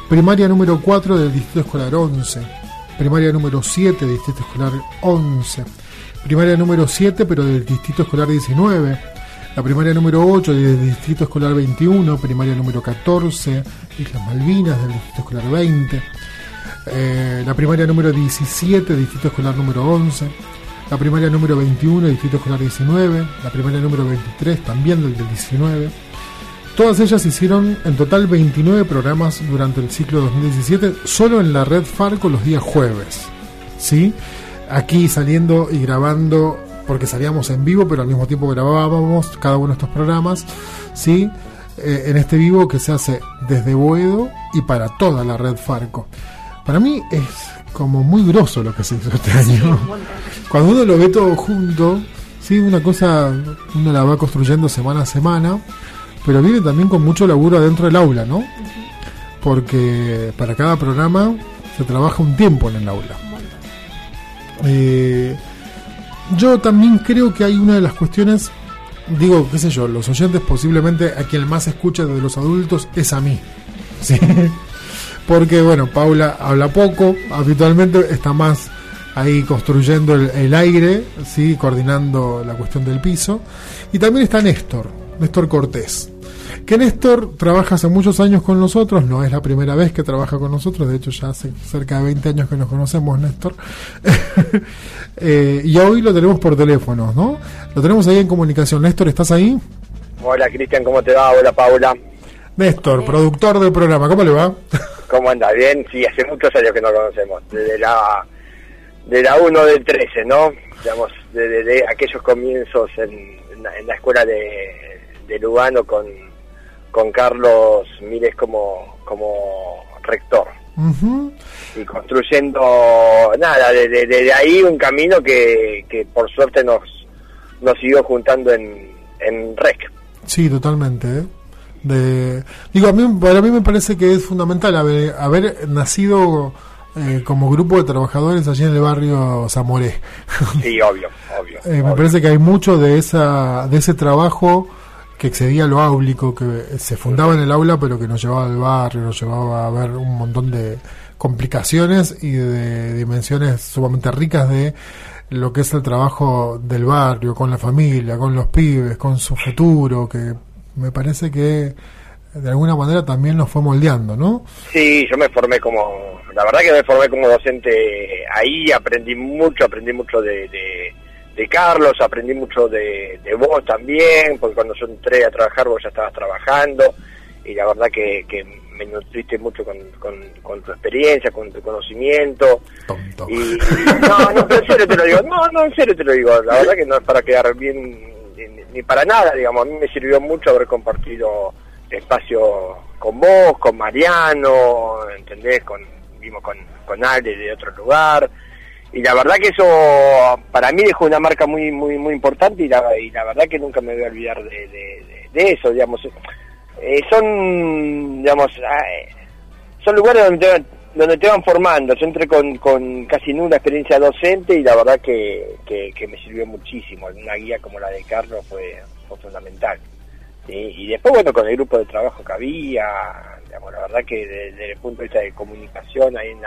Primaria número 4 del Distrito Escolar 11 primaria número 7, distrito escolar 11, primaria número 7, pero del distrito escolar 19, la primaria número 8 del distrito escolar 21, primaria número 14, Islas Malvinas del distrito escolar 20, eh, la primaria número 17, distrito escolar número 11, la primaria número 21, distrito escolar 19, la primaria número 23, también del, del 19. Todas ellas hicieron en total 29 programas durante el ciclo 2017, solo en la red Farco los días jueves. ¿Sí? Aquí saliendo y grabando, porque salíamos en vivo, pero al mismo tiempo grabábamos cada uno de estos programas. ¿Sí? Eh, en este vivo que se hace desde Boedo y para toda la red Farco. Para mí es como muy grosso lo que se hizo este año. Cuando uno lo ve todo junto, ¿sí? una cosa uno la va construyendo semana a semana pero viene también con mucho laburo adentro del aula, ¿no? Porque para cada programa se trabaja un tiempo en el aula. Eh, yo también creo que hay una de las cuestiones, digo, qué sé yo, los oyentes posiblemente a quien más escucha de los adultos es a mí. Porque, bueno, Paula habla poco, habitualmente está más ahí construyendo el, el aire, ¿sí? coordinando la cuestión del piso. Y también está Néstor, Néstor Cortés. Que Néstor trabaja hace muchos años con nosotros, no es la primera vez que trabaja con nosotros, de hecho ya hace cerca de 20 años que nos conocemos, Néstor. Eh, y hoy lo tenemos por teléfono, ¿no? Lo tenemos ahí en comunicación. Néstor, ¿estás ahí? Hola Cristian, ¿cómo te va? Hola Paula. Néstor, productor del programa, ¿cómo le va? ¿Cómo anda? Bien, sí, hace muchos años que nos conocemos, desde la de la 1 del 13, ¿no? Digamos, desde de, aquellos comienzos en, en, la, en la escuela de, de Lugano con, con Carlos Mires como, como rector. Y construyendo, nada, desde de, de ahí un camino que, que por suerte nos, nos siguió juntando en, en REC. Sí, totalmente. ¿eh? De, digo, a mí, para mí me parece que es fundamental haber, haber nacido eh, como grupo de trabajadores allí en el barrio Zamoré. Sí, obvio, obvio. Eh, me obvio. parece que hay mucho de esa de ese trabajo que excedía lo áulico, que se fundaba en el aula, pero que nos llevaba al barrio, nos llevaba a ver un montón de complicaciones y de dimensiones sumamente ricas de lo que es el trabajo del barrio, con la familia, con los pibes, con su futuro, que me parece que de alguna manera también nos fue moldeando, ¿no? Sí, yo me formé como, la verdad que me formé como docente ahí, aprendí mucho, aprendí mucho de, de, de Carlos, aprendí mucho de, de vos también, porque cuando yo entré a trabajar vos ya estabas trabajando y la verdad que, que me nutriste mucho con, con, con tu experiencia, con tu conocimiento. Y, no, no, en serio te lo digo, no, no, en serio te lo digo, la verdad que no es para quedar bien ni, ni para nada, digamos, a mí me sirvió mucho haber compartido espacio con vos, con Mariano, ¿entendés? Con, vimos con, con Ale de otro lugar. Y la verdad que eso para mí dejó una marca muy muy muy importante y la, y la verdad que nunca me voy a olvidar de, de, eso, digamos. eh, son, digamos, eh, son lugares donde donde te van formando. Yo entré con, con casi nula experiencia docente y la verdad que, que, que me sirvió muchísimo. Una guía como la de Carlos fue, fue fundamental. Y después, bueno, con el grupo de trabajo que había, digamos, la verdad que desde, el punto de vista de comunicación, ahí en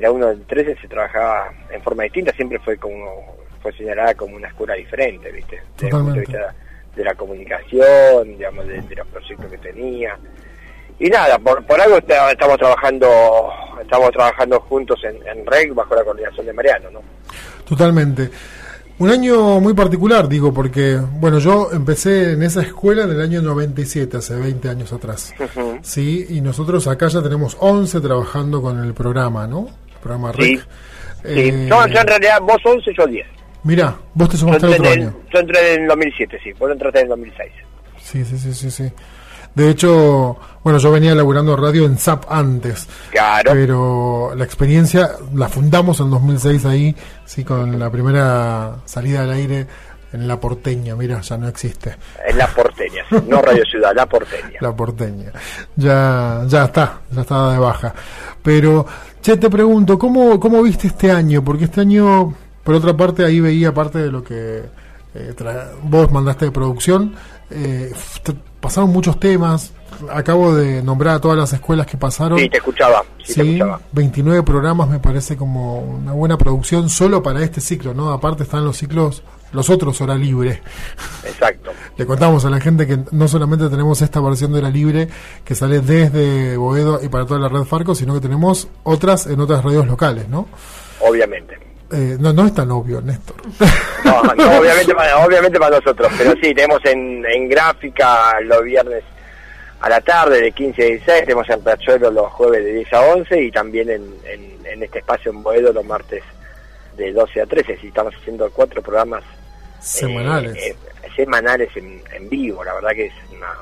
la 1 del 13 se trabajaba en forma distinta, siempre fue como fue señalada como una escuela diferente, ¿viste? Desde el punto de vista de la comunicación, digamos, de, de los proyectos que tenía. Y nada, por, por algo está- estamos trabajando estamos trabajando juntos en, en REC bajo la coordinación de Mariano, ¿no? Totalmente. Un año muy particular, digo, porque, bueno, yo empecé en esa escuela en el año 97, hace 20 años atrás. Sí, y nosotros acá ya tenemos 11 trabajando con el programa, ¿no? Programa REC. Sí. Sí. Eh, Yo, yo en realidad, vos 11, yo 10. Mirá, vos te sumaste el entré, otro en año. yo entré en el 2007, sí. Vos entraste en el 2006. Sí, sí, sí, sí, sí. De hecho, bueno, yo venía laburando radio en SAP antes. Claro. Pero la experiencia la fundamos en 2006 ahí, sí, con la primera salida al aire en La Porteña. Mira, ya no existe. En la porteña, no Radio Ciudad, la porteña. La Porteña. Ya, ya está, ya está de baja. Pero, che, te pregunto, ¿cómo, cómo viste este año? Porque este año, por otra parte, ahí veía parte de lo que eh, vos mandaste de producción. eh, pasaron muchos temas. Acabo de nombrar a todas las escuelas que pasaron. Sí, te escuchaba, sí, te escuchaba. 29 programas me parece como una buena producción solo para este ciclo, ¿no? Aparte están los ciclos, los otros hora libre. Exacto. Le contamos a la gente que no solamente tenemos esta versión de la libre que sale desde Boedo y para toda la red Farco, sino que tenemos otras en otras radios locales, ¿no? Obviamente. Eh, no, no es tan obvio, Néstor. No, no, obviamente, para, obviamente para nosotros, pero sí, tenemos en, en gráfica los viernes a la tarde de 15 a 16, tenemos en Riachuelo los jueves de 10 a 11 y también en, en, en este espacio en Boedo los martes de 12 a 13, si estamos haciendo cuatro programas Semanales. eh, eh, semanales en, en vivo, la verdad que es una,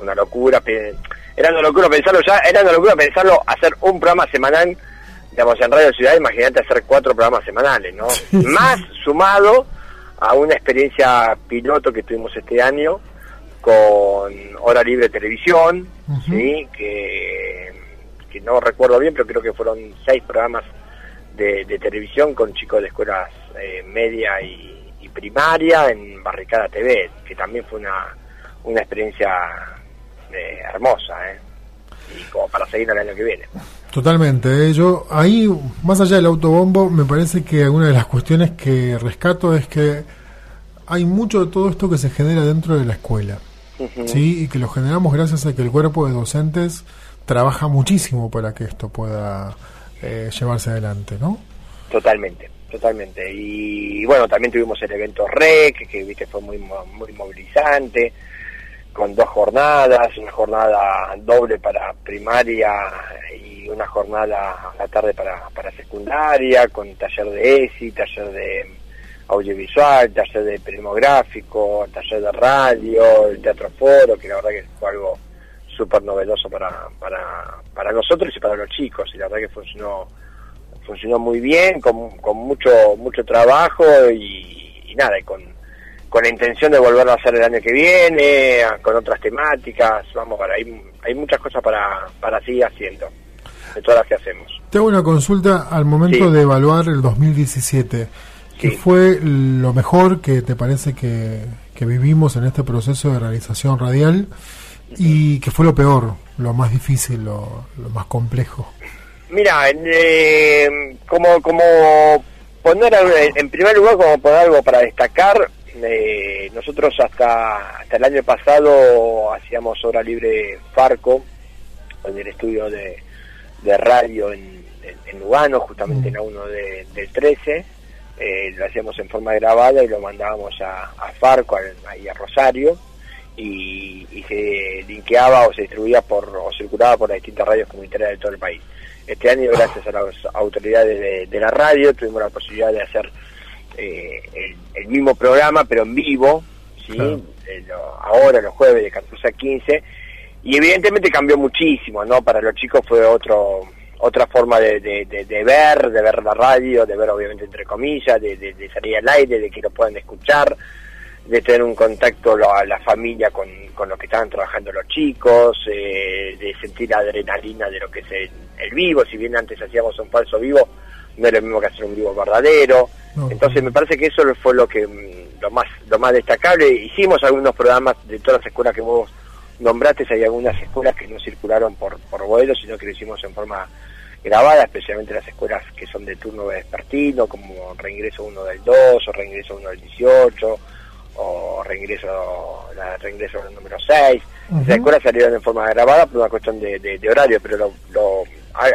una locura, era una locura pensarlo ya, era una locura pensarlo hacer un programa semanal, digamos en Radio Ciudad, imagínate hacer cuatro programas semanales, ¿no? Más sumado a una experiencia piloto que tuvimos este año con Hora Libre Televisión, sí, que, que no recuerdo bien, pero creo que fueron seis programas de, de televisión con chicos de escuelas eh, media y primaria en Barricada TV, que también fue una, una experiencia eh, hermosa, ¿eh? y como para seguir el año que viene. Totalmente. eh. Yo ahí, más allá del autobombo, me parece que una de las cuestiones que rescato es que hay mucho de todo esto que se genera dentro de la escuela. Sí, y que lo generamos gracias a que el cuerpo de docentes trabaja muchísimo para que esto pueda eh, llevarse adelante, ¿no? Totalmente, totalmente. Y, bueno, también tuvimos el evento REC, que viste fue muy muy movilizante, con dos jornadas, una jornada doble para primaria y una jornada a la tarde para, para secundaria, con taller de ESI, taller de audiovisual, taller de primográfico, taller de radio, el teatro foro, que la verdad que fue algo súper novedoso para, para, para nosotros y para los chicos, y la verdad que funcionó funcionó muy bien, con, con mucho mucho trabajo y, y nada, y con, con la intención de volverlo a hacer el año que viene, con otras temáticas, vamos, para, hay, hay muchas cosas para, para seguir haciendo, de todas las que hacemos. Te hago una consulta al momento Sí. de evaluar el 2017. ¿Qué fue lo mejor que te parece que, que vivimos en este proceso de realización radial? ¿Y qué fue lo peor, lo más difícil, lo, lo más complejo? Mira, eh, como, como poner algo- en primer lugar, como poner algo para destacar, eh, nosotros hasta, hasta el año pasado hacíamos hora libre Farco, en el estudio de, de radio en, en, en Lugano, justamente en la 1 de- del 13, eh, lo hacíamos en forma grabada y lo mandábamos a, a Farco, ahí a Rosario, y, y se linkeaba o se distribuía por o circulaba por las distintas radios comunitarias de todo el país. Este año, gracias a las autoridades de, de la radio, tuvimos la posibilidad de hacer eh, el, el mismo programa, pero en vivo, ¿sí? Claro. Eh, lo- ahora, los jueves de 14 a 15, y evidentemente cambió muchísimo, ¿no? Para los chicos fue otro otra forma de, de, de- de ver, de ver la radio, de ver obviamente entre comillas, de salir al aire, de que lo puedan escuchar. De tener un contacto la, la familia con, con lo que estaban trabajando los chicos, eh, de sentir la adrenalina de lo que es el, el vivo, si bien antes hacíamos un falso vivo, no es lo mismo que hacer un vivo verdadero. Entonces me parece que eso fue lo que mm, lo más lo más destacable. Hicimos algunos programas de todas las escuelas que vos nombraste, hay algunas escuelas que no circularon por por sino que lo hicimos en forma grabada, especialmente las escuelas que son de turno vespertino, como reingreso 1 del 2 o reingreso 1 del 18 o reingreso la reingreso número 6. Esas escuelas salieron en forma grabada por una cuestión de, de, de horario, pero lo, lo,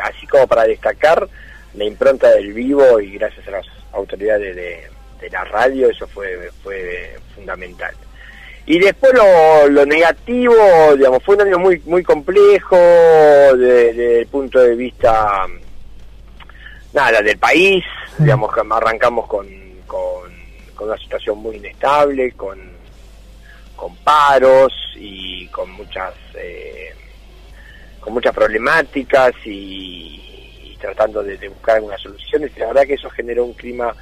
así como para destacar la impronta del vivo y gracias a las autoridades de, de la radio, eso fue, fue fundamental. Y después lo, lo, negativo, digamos, fue un año muy muy complejo desde el punto de vista, nada, del país, digamos, que arrancamos con, con, una situación muy inestable, con, con paros y con muchas, eh, con muchas problemáticas y, y tratando de, de, buscar algunas soluciones. Y la verdad que eso generó un clima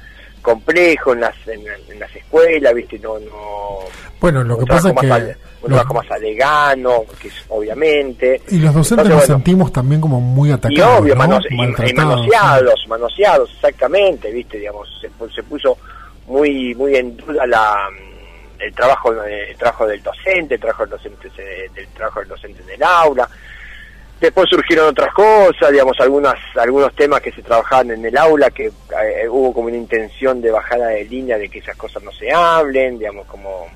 complejo en las en, en las escuelas, ¿viste? No no Bueno, lo que pasa es que un los, trabajo más alegano, que es obviamente y los docentes Entonces, nos bueno, sentimos también como muy y atacados, obvio, ¿no? manos- y- y, Maltratados, manoseados, manoseados, exactamente, viste, digamos, se, se puso muy muy en duda la el trabajo el trabajo del docente, el trabajo del docente eh, del trabajo del docente en el aula. Después surgieron otras cosas, digamos, algunas algunos temas que se trabajaban en el aula que eh, hubo como una intención de bajada de línea de que esas cosas no se hablen, digamos, como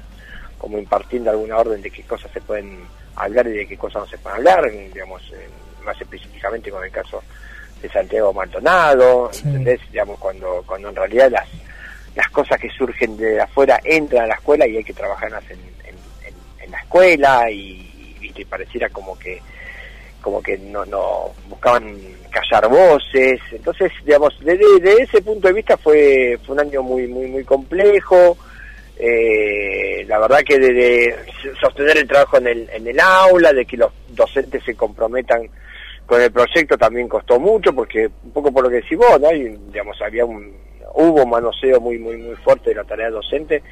como impartiendo alguna orden de qué cosas se pueden hablar y de qué cosas no se pueden hablar, digamos, eh, más específicamente con el caso de Santiago Maldonado, Sí. ¿entendés? Digamos, cuando, cuando en realidad las, las cosas que surgen de afuera entran a la escuela y hay que trabajarlas en, en, la escuela y, pareciera como que como que no, no buscaban callar voces entonces digamos desde, desde ese punto de vista fue fue un año muy muy muy complejo eh, la verdad que de, de sostener el trabajo en el, en el aula, de que los docentes se comprometan con el proyecto también costó mucho, porque un poco por lo que decís vos, ¿no? Y, digamos, había un, hubo un manoseo muy, muy, muy fuerte de la tarea docente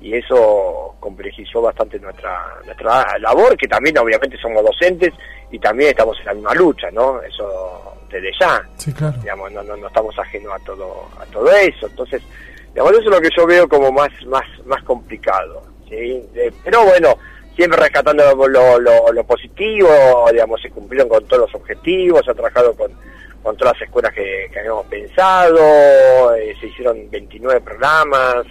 y eso complejizó bastante nuestra, nuestra labor, que también obviamente somos docentes y también estamos en la misma lucha, ¿no? Eso desde ya Sí, claro. digamos, no, no, no estamos ajenos a todo, a todo eso. Entonces, digamos, eso es lo que yo veo como más, más, más complicado. ¿sí? Eh, pero bueno, siempre rescatando lo, lo, lo positivo, digamos, se cumplieron con todos los objetivos, se ha trabajado con, con todas las escuelas que, que habíamos pensado, eh, se hicieron 29 programas,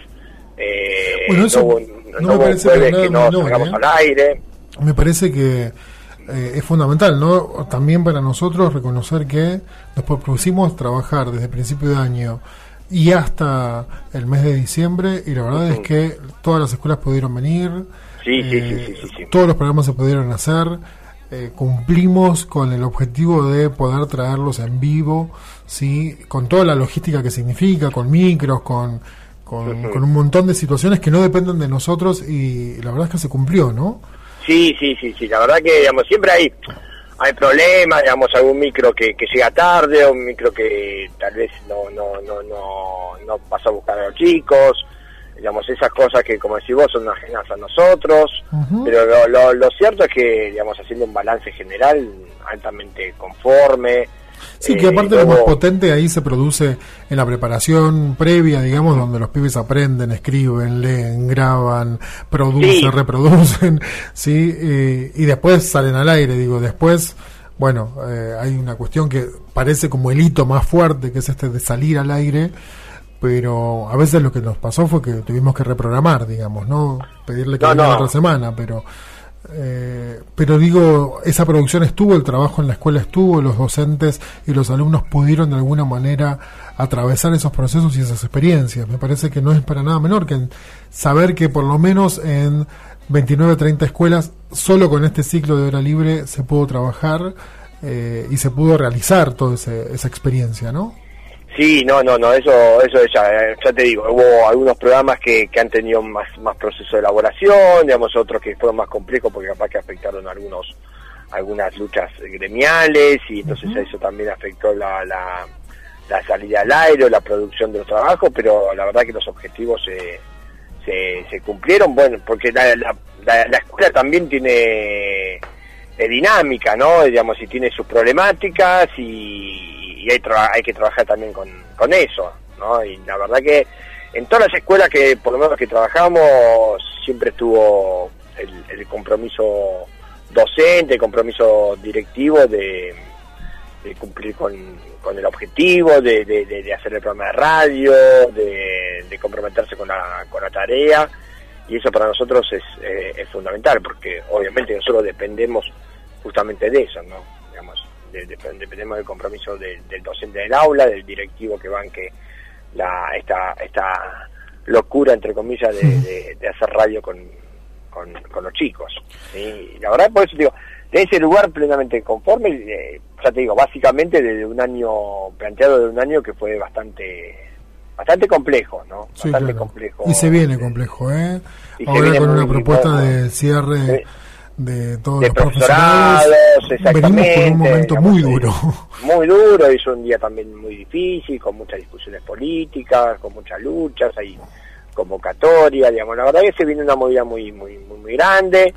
eh, Bueno, eso no hubo, no no me parece que no menor, salgamos ¿eh? al aire. Me parece que eh, es fundamental, ¿no? También para nosotros reconocer que nos propusimos trabajar desde principio de año y hasta el mes de diciembre y la verdad es que todas las escuelas pudieron venir, sí, sí, sí. todos los programas se pudieron hacer, eh, cumplimos con el objetivo de poder traerlos en vivo, sí, con toda la logística que significa, con micros, con con, un montón de situaciones que no dependen de nosotros y la verdad es que se cumplió, ¿no? Sí, sí, sí, sí. La verdad que, digamos, siempre hay hay problemas, digamos, algún micro que, que llega tarde, un micro que tal vez no no no no no pasa a buscar a los chicos, digamos, esas cosas que, como decís vos, son ajenas a nosotros, pero lo, lo, lo cierto es que, digamos, haciendo un balance general, altamente conforme. Sí, eh, que aparte lo luego- más potente ahí se produce en la preparación previa, digamos, donde los pibes aprenden, escriben, leen, graban, producen, Sí. reproducen, sí, y, y después salen al aire, digo, después, bueno, eh, hay una cuestión que parece como el hito más fuerte, que es este de salir al aire, pero a veces lo que nos pasó fue que tuvimos que reprogramar, digamos, no pedirle que No, no. otra semana, pero eh, pero digo, esa producción estuvo, el trabajo en la escuela estuvo, los docentes y los alumnos pudieron de alguna manera atravesar esos procesos y esas experiencias. Me parece que no es para nada menor que en saber que por lo menos en 29 30 escuelas, solo con este ciclo de hora libre se pudo trabajar eh, y se pudo realizar toda esa experiencia, ¿no? Sí, no, no, no, eso, eso ya, eh, ya te digo, hubo algunos programas que, que han tenido más, más proceso de elaboración, digamos, otros que fueron más complejos porque capaz que afectaron algunos, algunas luchas gremiales y entonces eso también afectó la, la, la salida al aire o la producción de los trabajos, pero la verdad que los objetivos se, se, se cumplieron, bueno, porque la, la, la, la escuela también tiene eh, dinámica, ¿no? Digamos, y tiene sus problemáticas y, y hay, traba- hay que trabajar también con, con eso, ¿no? Y la verdad que en todas las escuelas que por lo menos que trabajamos siempre estuvo el, compromiso docente, el compromiso directivo de, cumplir con, con el objetivo, de, hacer el programa de radio, de, de comprometerse con la, con la tarea y eso para nosotros es, eh, es fundamental porque obviamente nosotros dependemos justamente de eso, ¿no? De- de- dependemos del compromiso del- del docente del aula, del directivo que banque la, esta, esta locura, entre comillas, de, de- de hacer radio con, con, con los chicos. ¿sí? Y la verdad, por eso digo, de ese lugar plenamente conforme, eh, ya te digo, básicamente desde un año, planteado de un año que fue bastante bastante complejo, ¿no? Sí, Bastante claro. complejo. Y se viene complejo, ¿eh? Y se Ahora viene con una propuesta de cierre de todos de los profesorados. Venimos exactamente. por un momento digamos, muy duro. Muy duro, es un día también muy difícil, con muchas discusiones políticas, con muchas luchas, hay convocatoria, digamos, la verdad que se viene una movida muy, muy, muy, muy grande.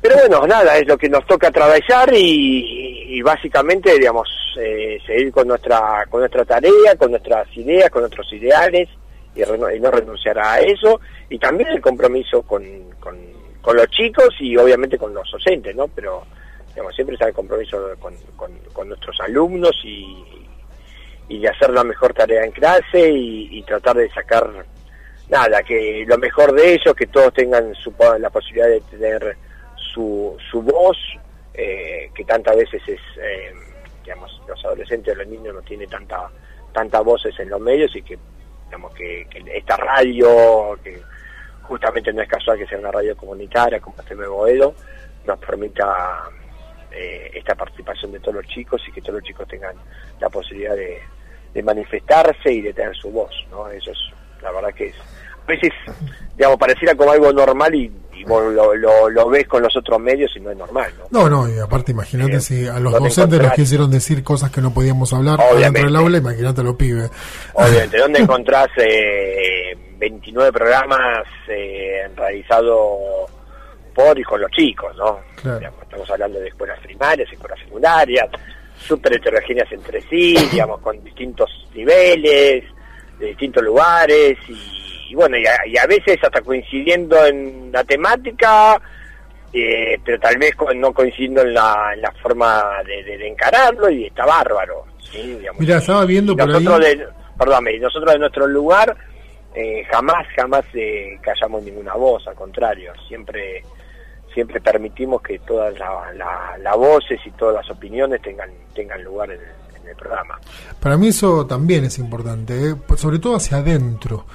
Pero bueno, nada, es lo que nos toca atravesar y, y básicamente, digamos, eh, seguir con nuestra, con nuestra tarea, con nuestras ideas, con nuestros ideales y, no renunciar a eso. Y también el compromiso con, con, con los chicos y obviamente con los docentes, ¿no? Pero, digamos, siempre está el compromiso con, con, nuestros alumnos y, y hacer la mejor tarea en clase y, tratar de sacar nada, que lo mejor de ellos, que todos tengan su, la posibilidad de tener su, su voz, eh, que tantas veces es, eh, digamos, los adolescentes o los niños no tienen tanta tantas voces en los medios y que, digamos, que, que esta radio, que justamente no es casual que sea una radio comunitaria como FM Boedo, nos permita eh, esta participación de todos los chicos y que todos los chicos tengan la posibilidad de, de manifestarse y de tener su voz, ¿no? Eso es, la verdad que es, a veces, digamos, pareciera como algo normal y, y vos lo, lo, lo ves con los otros medios y no es normal, ¿no? No, no, y aparte imagínate si a los no docentes encontrás- quisieron decir cosas que no podíamos hablar dentro del aula, imagínate a los pibes. Obviamente, ¿dónde encontrás eh, 29 programas eh, realizados por y con los chicos, ¿no? Claro. Digamos, estamos hablando de escuelas primarias, escuelas secundarias, súper heterogéneas entre sí, digamos, con distintos niveles, de distintos lugares, y, y bueno, y a, y a veces hasta coincidiendo en la temática, eh, pero tal vez no coincidiendo en la, en la forma de, de- de encararlo, y está bárbaro, ¿sí? Digamos, Mira, estaba viendo por ahí. nosotros de, perdóname, nosotros de nuestro lugar eh, jamás, jamás eh, callamos ninguna voz, al contrario, siempre siempre permitimos que todas la- la- las voces y todas las opiniones tengan tengan lugar en el, en el programa. Para mí eso también es importante, ¿eh? Sobre todo hacia adentro.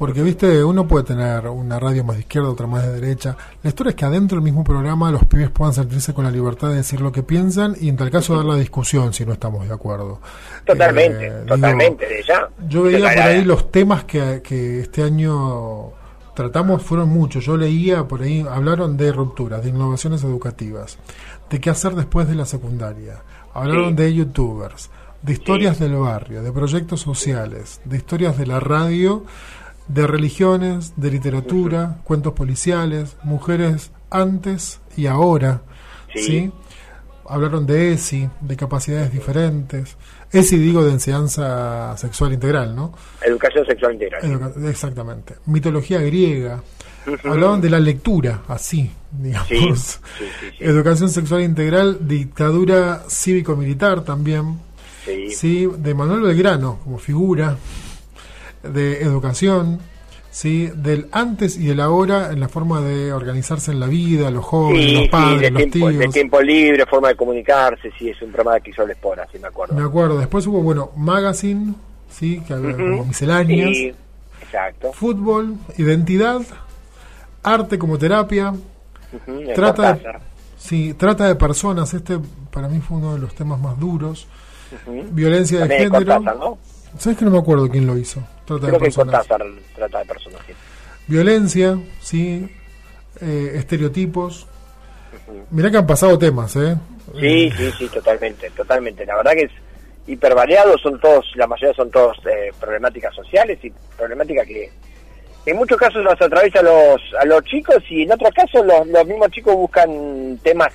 Porque, viste, uno puede tener una radio más de izquierda, otra más de derecha. La historia es que adentro del mismo programa los pibes puedan sentirse con la libertad de decir lo que piensan y en tal caso dar la discusión si no estamos de acuerdo. Totalmente, Eh, digo, totalmente, de ya. Yo veía por ahí los temas que, que este año tratamos, fueron muchos. Yo leía por ahí, hablaron de rupturas, de innovaciones educativas, de qué hacer después de la secundaria. Hablaron Sí. de youtubers, de historias del barrio, de proyectos sociales, de historias de la radio, de religiones, de literatura, cuentos policiales, mujeres antes y ahora. Sí. ¿sí? Hablaron de ESI, de capacidades diferentes. ESI digo de enseñanza sexual integral, ¿no? Educación sexual integral. Educa- exactamente. Mitología griega. Hablaban de la lectura, así, digamos. Sí, sí. Educación sexual integral, dictadura cívico-militar también. Sí. Sí, de Manuel Belgrano como figura de educación, sí, del antes y el ahora en la forma de organizarse en la vida, los jóvenes, Sí, los sí, padres, de los tiempo, tíos. de tiempo libre, forma de comunicarse, sí, es un programa que hizo el Espora, sí me acuerdo. Me acuerdo. Después hubo, bueno, magazine, sí, que había Ujú. como misceláneas. Sí, exacto. Fútbol, identidad, arte como terapia, Ujú, el trata de, sí, trata de personas, este para mí fue uno de los temas más duros. Ujú. Violencia de También género. Cortázar, ¿no? ¿Sabes que no me acuerdo quién lo hizo? Trata Creo de que personas. Cortázar trata de personajes. Violencia, sí, eh, estereotipos. Mirá que han pasado temas, ¿eh? Sí, sí, sí, totalmente, totalmente. La verdad que es hiper variado, son todos, la mayoría son todos eh, problemáticas sociales y problemáticas que, en muchos casos los atraviesa a los, a los chicos y en otros casos los, los mismos chicos buscan temas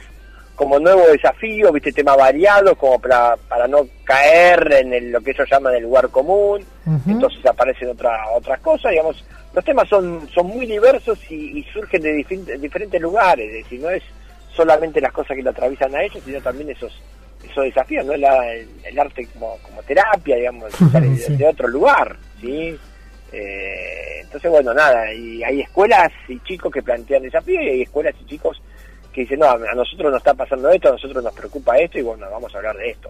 como nuevo desafío, viste, temas variados, como para, para no caer en el- lo que ellos llaman el lugar común, entonces aparecen otra, otras cosas, digamos, los temas son, son muy diversos y, y surgen de diferentes lugares, es decir, no es solamente las cosas que lo atraviesan a ellos, sino también esos esos desafíos, ¿no? La- el, el arte como, como terapia, digamos, Sí. de otro lugar, ¿sí? Eh, entonces, bueno, nada, y hay escuelas y chicos que plantean desafíos y hay escuelas y chicos que dicen, no, a nosotros nos está pasando esto, a nosotros nos preocupa esto y bueno, vamos a hablar de esto.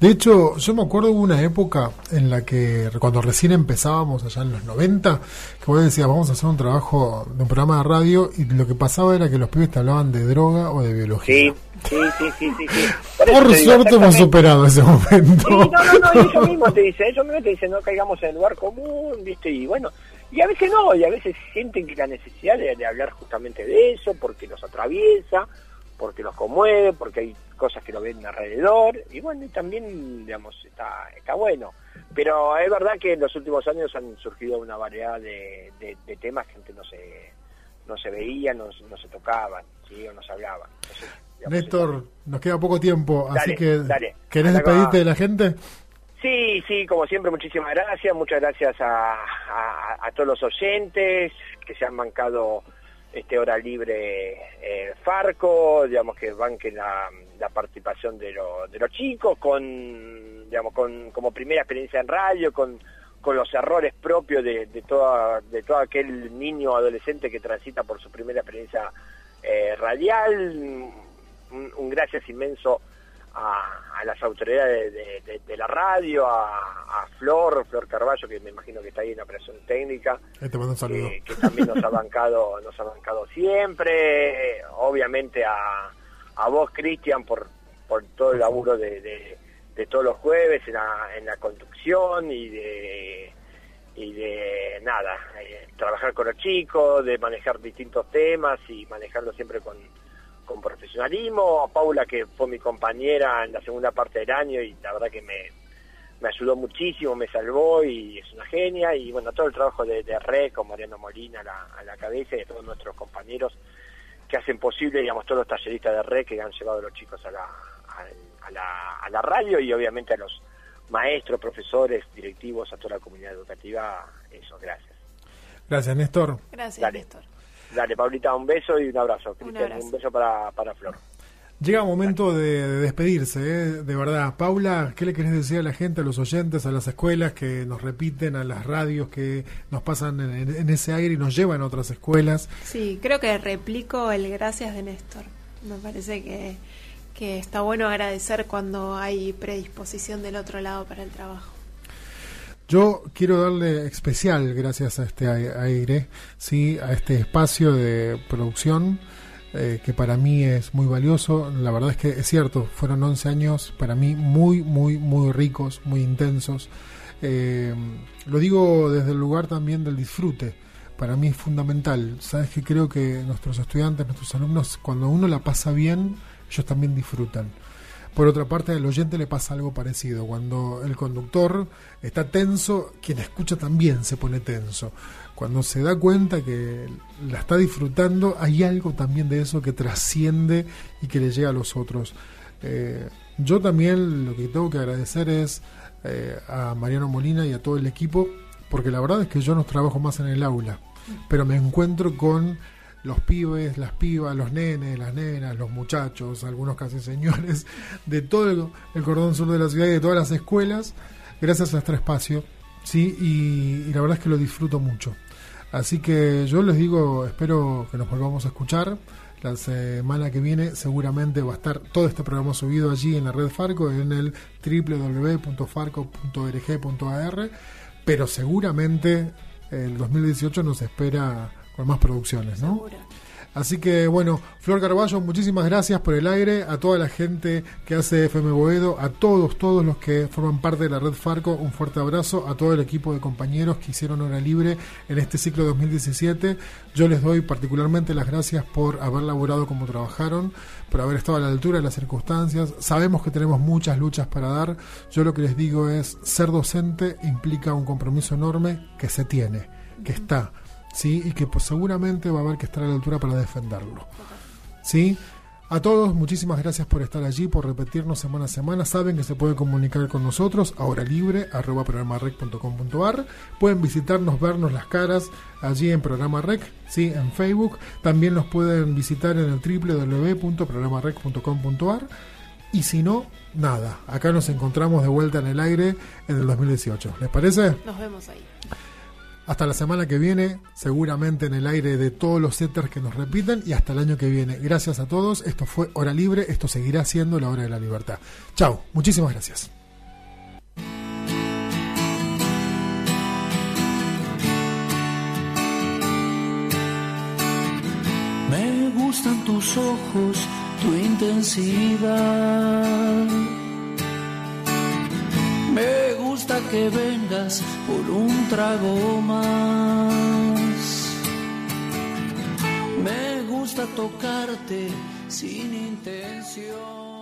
De hecho, yo me acuerdo de una época en la que cuando recién empezábamos allá en los 90, que vos decías, vamos a hacer un trabajo de un programa de radio y lo que pasaba era que los pibes te hablaban de droga o de biología. Sí, sí, sí, sí, sí. sí. Por, Por suerte hemos superado ese momento. Sí, no, no, no, ellos mismos te dicen, ellos mismos te dicen, no caigamos en el lugar común, ¿viste? Y bueno, y a veces no, y a veces sienten que la necesidad de, de hablar justamente de eso, porque los atraviesa, porque los conmueve, porque hay cosas que lo ven alrededor, y bueno, y también, digamos, está, está bueno. Pero es verdad que en los últimos años han surgido una variedad de, de- de temas que antes no se, no se veían, no, no se tocaban, ¿sí? o no se hablaban. Entonces, digamos, Néstor, nos queda poco tiempo, así que dale. ¿querés despedirte de la gente? Sí, sí, como siempre, muchísimas gracias. Muchas gracias a, todos los oyentes que se han bancado este hora libre eh, Farco, digamos que banquen la, participación de, lo- de los chicos con, digamos, con como primera experiencia en radio, con, con los errores propios de, toda, de todo aquel niño o adolescente que transita por su primera experiencia eh, radial. Un gracias inmenso a, a las autoridades de, de- de la radio, a, a Flor, Flor Carballo, que me imagino que está ahí en operación técnica, Ahí te mando un saludo. que, que también nos ha bancado, nos ha bancado siempre, obviamente a, a vos, Cristian, por, por todo el laburo de, de- de todos los jueves en la, en la conducción y de y de nada, eh, trabajar con los chicos, de manejar distintos temas y manejarlo siempre con, con profesionalismo, a Paula que fue mi compañera en la segunda parte del año y la verdad que me, me ayudó muchísimo, me salvó y es una genia y bueno, todo el trabajo de, de RE con Mariano Molina a la, a la cabeza y de todos nuestros compañeros que hacen posible, digamos, todos los talleristas de RE que han llevado a los chicos a la, a, a la, a la radio y obviamente a los maestros, profesores, directivos, a toda la comunidad educativa, eso, gracias. Gracias, Néstor. Gracias, Dale. Néstor. Dale, Paulita, un beso y un abrazo. Cristian, abrazo. un beso para, para Flor. Llega el momento de, de despedirse, ¿eh? de verdad. Paula, ¿qué le querés decir a la gente, a los oyentes, a las escuelas que nos repiten, a las radios que nos pasan en, en ese aire y nos llevan a otras escuelas? Sí, creo que replico el gracias de Néstor. Me parece que, que está bueno agradecer cuando hay predisposición del otro lado para el trabajo. Yo quiero darle especial gracias a este ai- aire, sí, a este espacio de producción eh, que para mí es muy valioso. La verdad es que es cierto, fueron 11 años para mí muy, muy, muy ricos, muy intensos. Eh, lo digo desde el lugar también del disfrute. Para mí es fundamental. Sabes que creo que nuestros estudiantes, nuestros alumnos, cuando uno la pasa bien, ellos también disfrutan. Por otra parte, al oyente le pasa algo parecido. Cuando el conductor está tenso, quien escucha también se pone tenso. Cuando se da cuenta que la está disfrutando, hay algo también de eso que trasciende y que le llega a los otros. Eh, yo también lo que tengo que agradecer es eh, a Mariano Molina y a todo el equipo, porque la verdad es que yo no trabajo más en el aula, pero me encuentro con los pibes, las pibas, los nenes, las nenas, los muchachos, algunos casi señores, de todo el, cordón sur de la ciudad y de todas las escuelas, gracias a este espacio, sí, y, y la verdad es que lo disfruto mucho. Así que yo les digo, espero que nos volvamos a escuchar. La semana que viene seguramente va a estar todo este programa subido allí en la red Farco, en el www.farco.org.ar, pero seguramente el 2018 nos espera con más producciones, ¿no? Así que bueno, Flor Carballo, muchísimas gracias por el aire, a toda la gente que hace FM Boedo, a todos, todos los que forman parte de la red Farco, un fuerte abrazo, a todo el equipo de compañeros que hicieron hora libre en este ciclo 2017. Yo les doy particularmente las gracias por haber laborado como trabajaron, por haber estado a la altura de las circunstancias. Sabemos que tenemos muchas luchas para dar. Yo lo que les digo es, ser docente implica un compromiso enorme que se tiene, que está ¿sí? Y que pues, seguramente va a haber que estar a la altura para defenderlo. ¿Sí? A todos, muchísimas gracias por estar allí, por repetirnos semana a semana. Saben que se pueden comunicar con nosotros a hora libre, arroba programarec.com.ar. Pueden visitarnos, vernos las caras allí en Programa Rec, ¿sí? en Facebook. También nos pueden visitar en el www.programarec.com.ar. Y si no, nada. Acá nos encontramos de vuelta en el aire en el 2018. ¿Les parece? Nos vemos ahí. Hasta la semana que viene, seguramente en el aire de todos los setters que nos repiten y hasta el año que viene. Gracias a todos. Esto fue Hora Libre. Esto seguirá siendo la Hora de la Libertad. Chao. Muchísimas gracias. Me gustan tus ojos, tu intensidad. Me gusta que vengas por un trago más. Me gusta tocarte sin intención.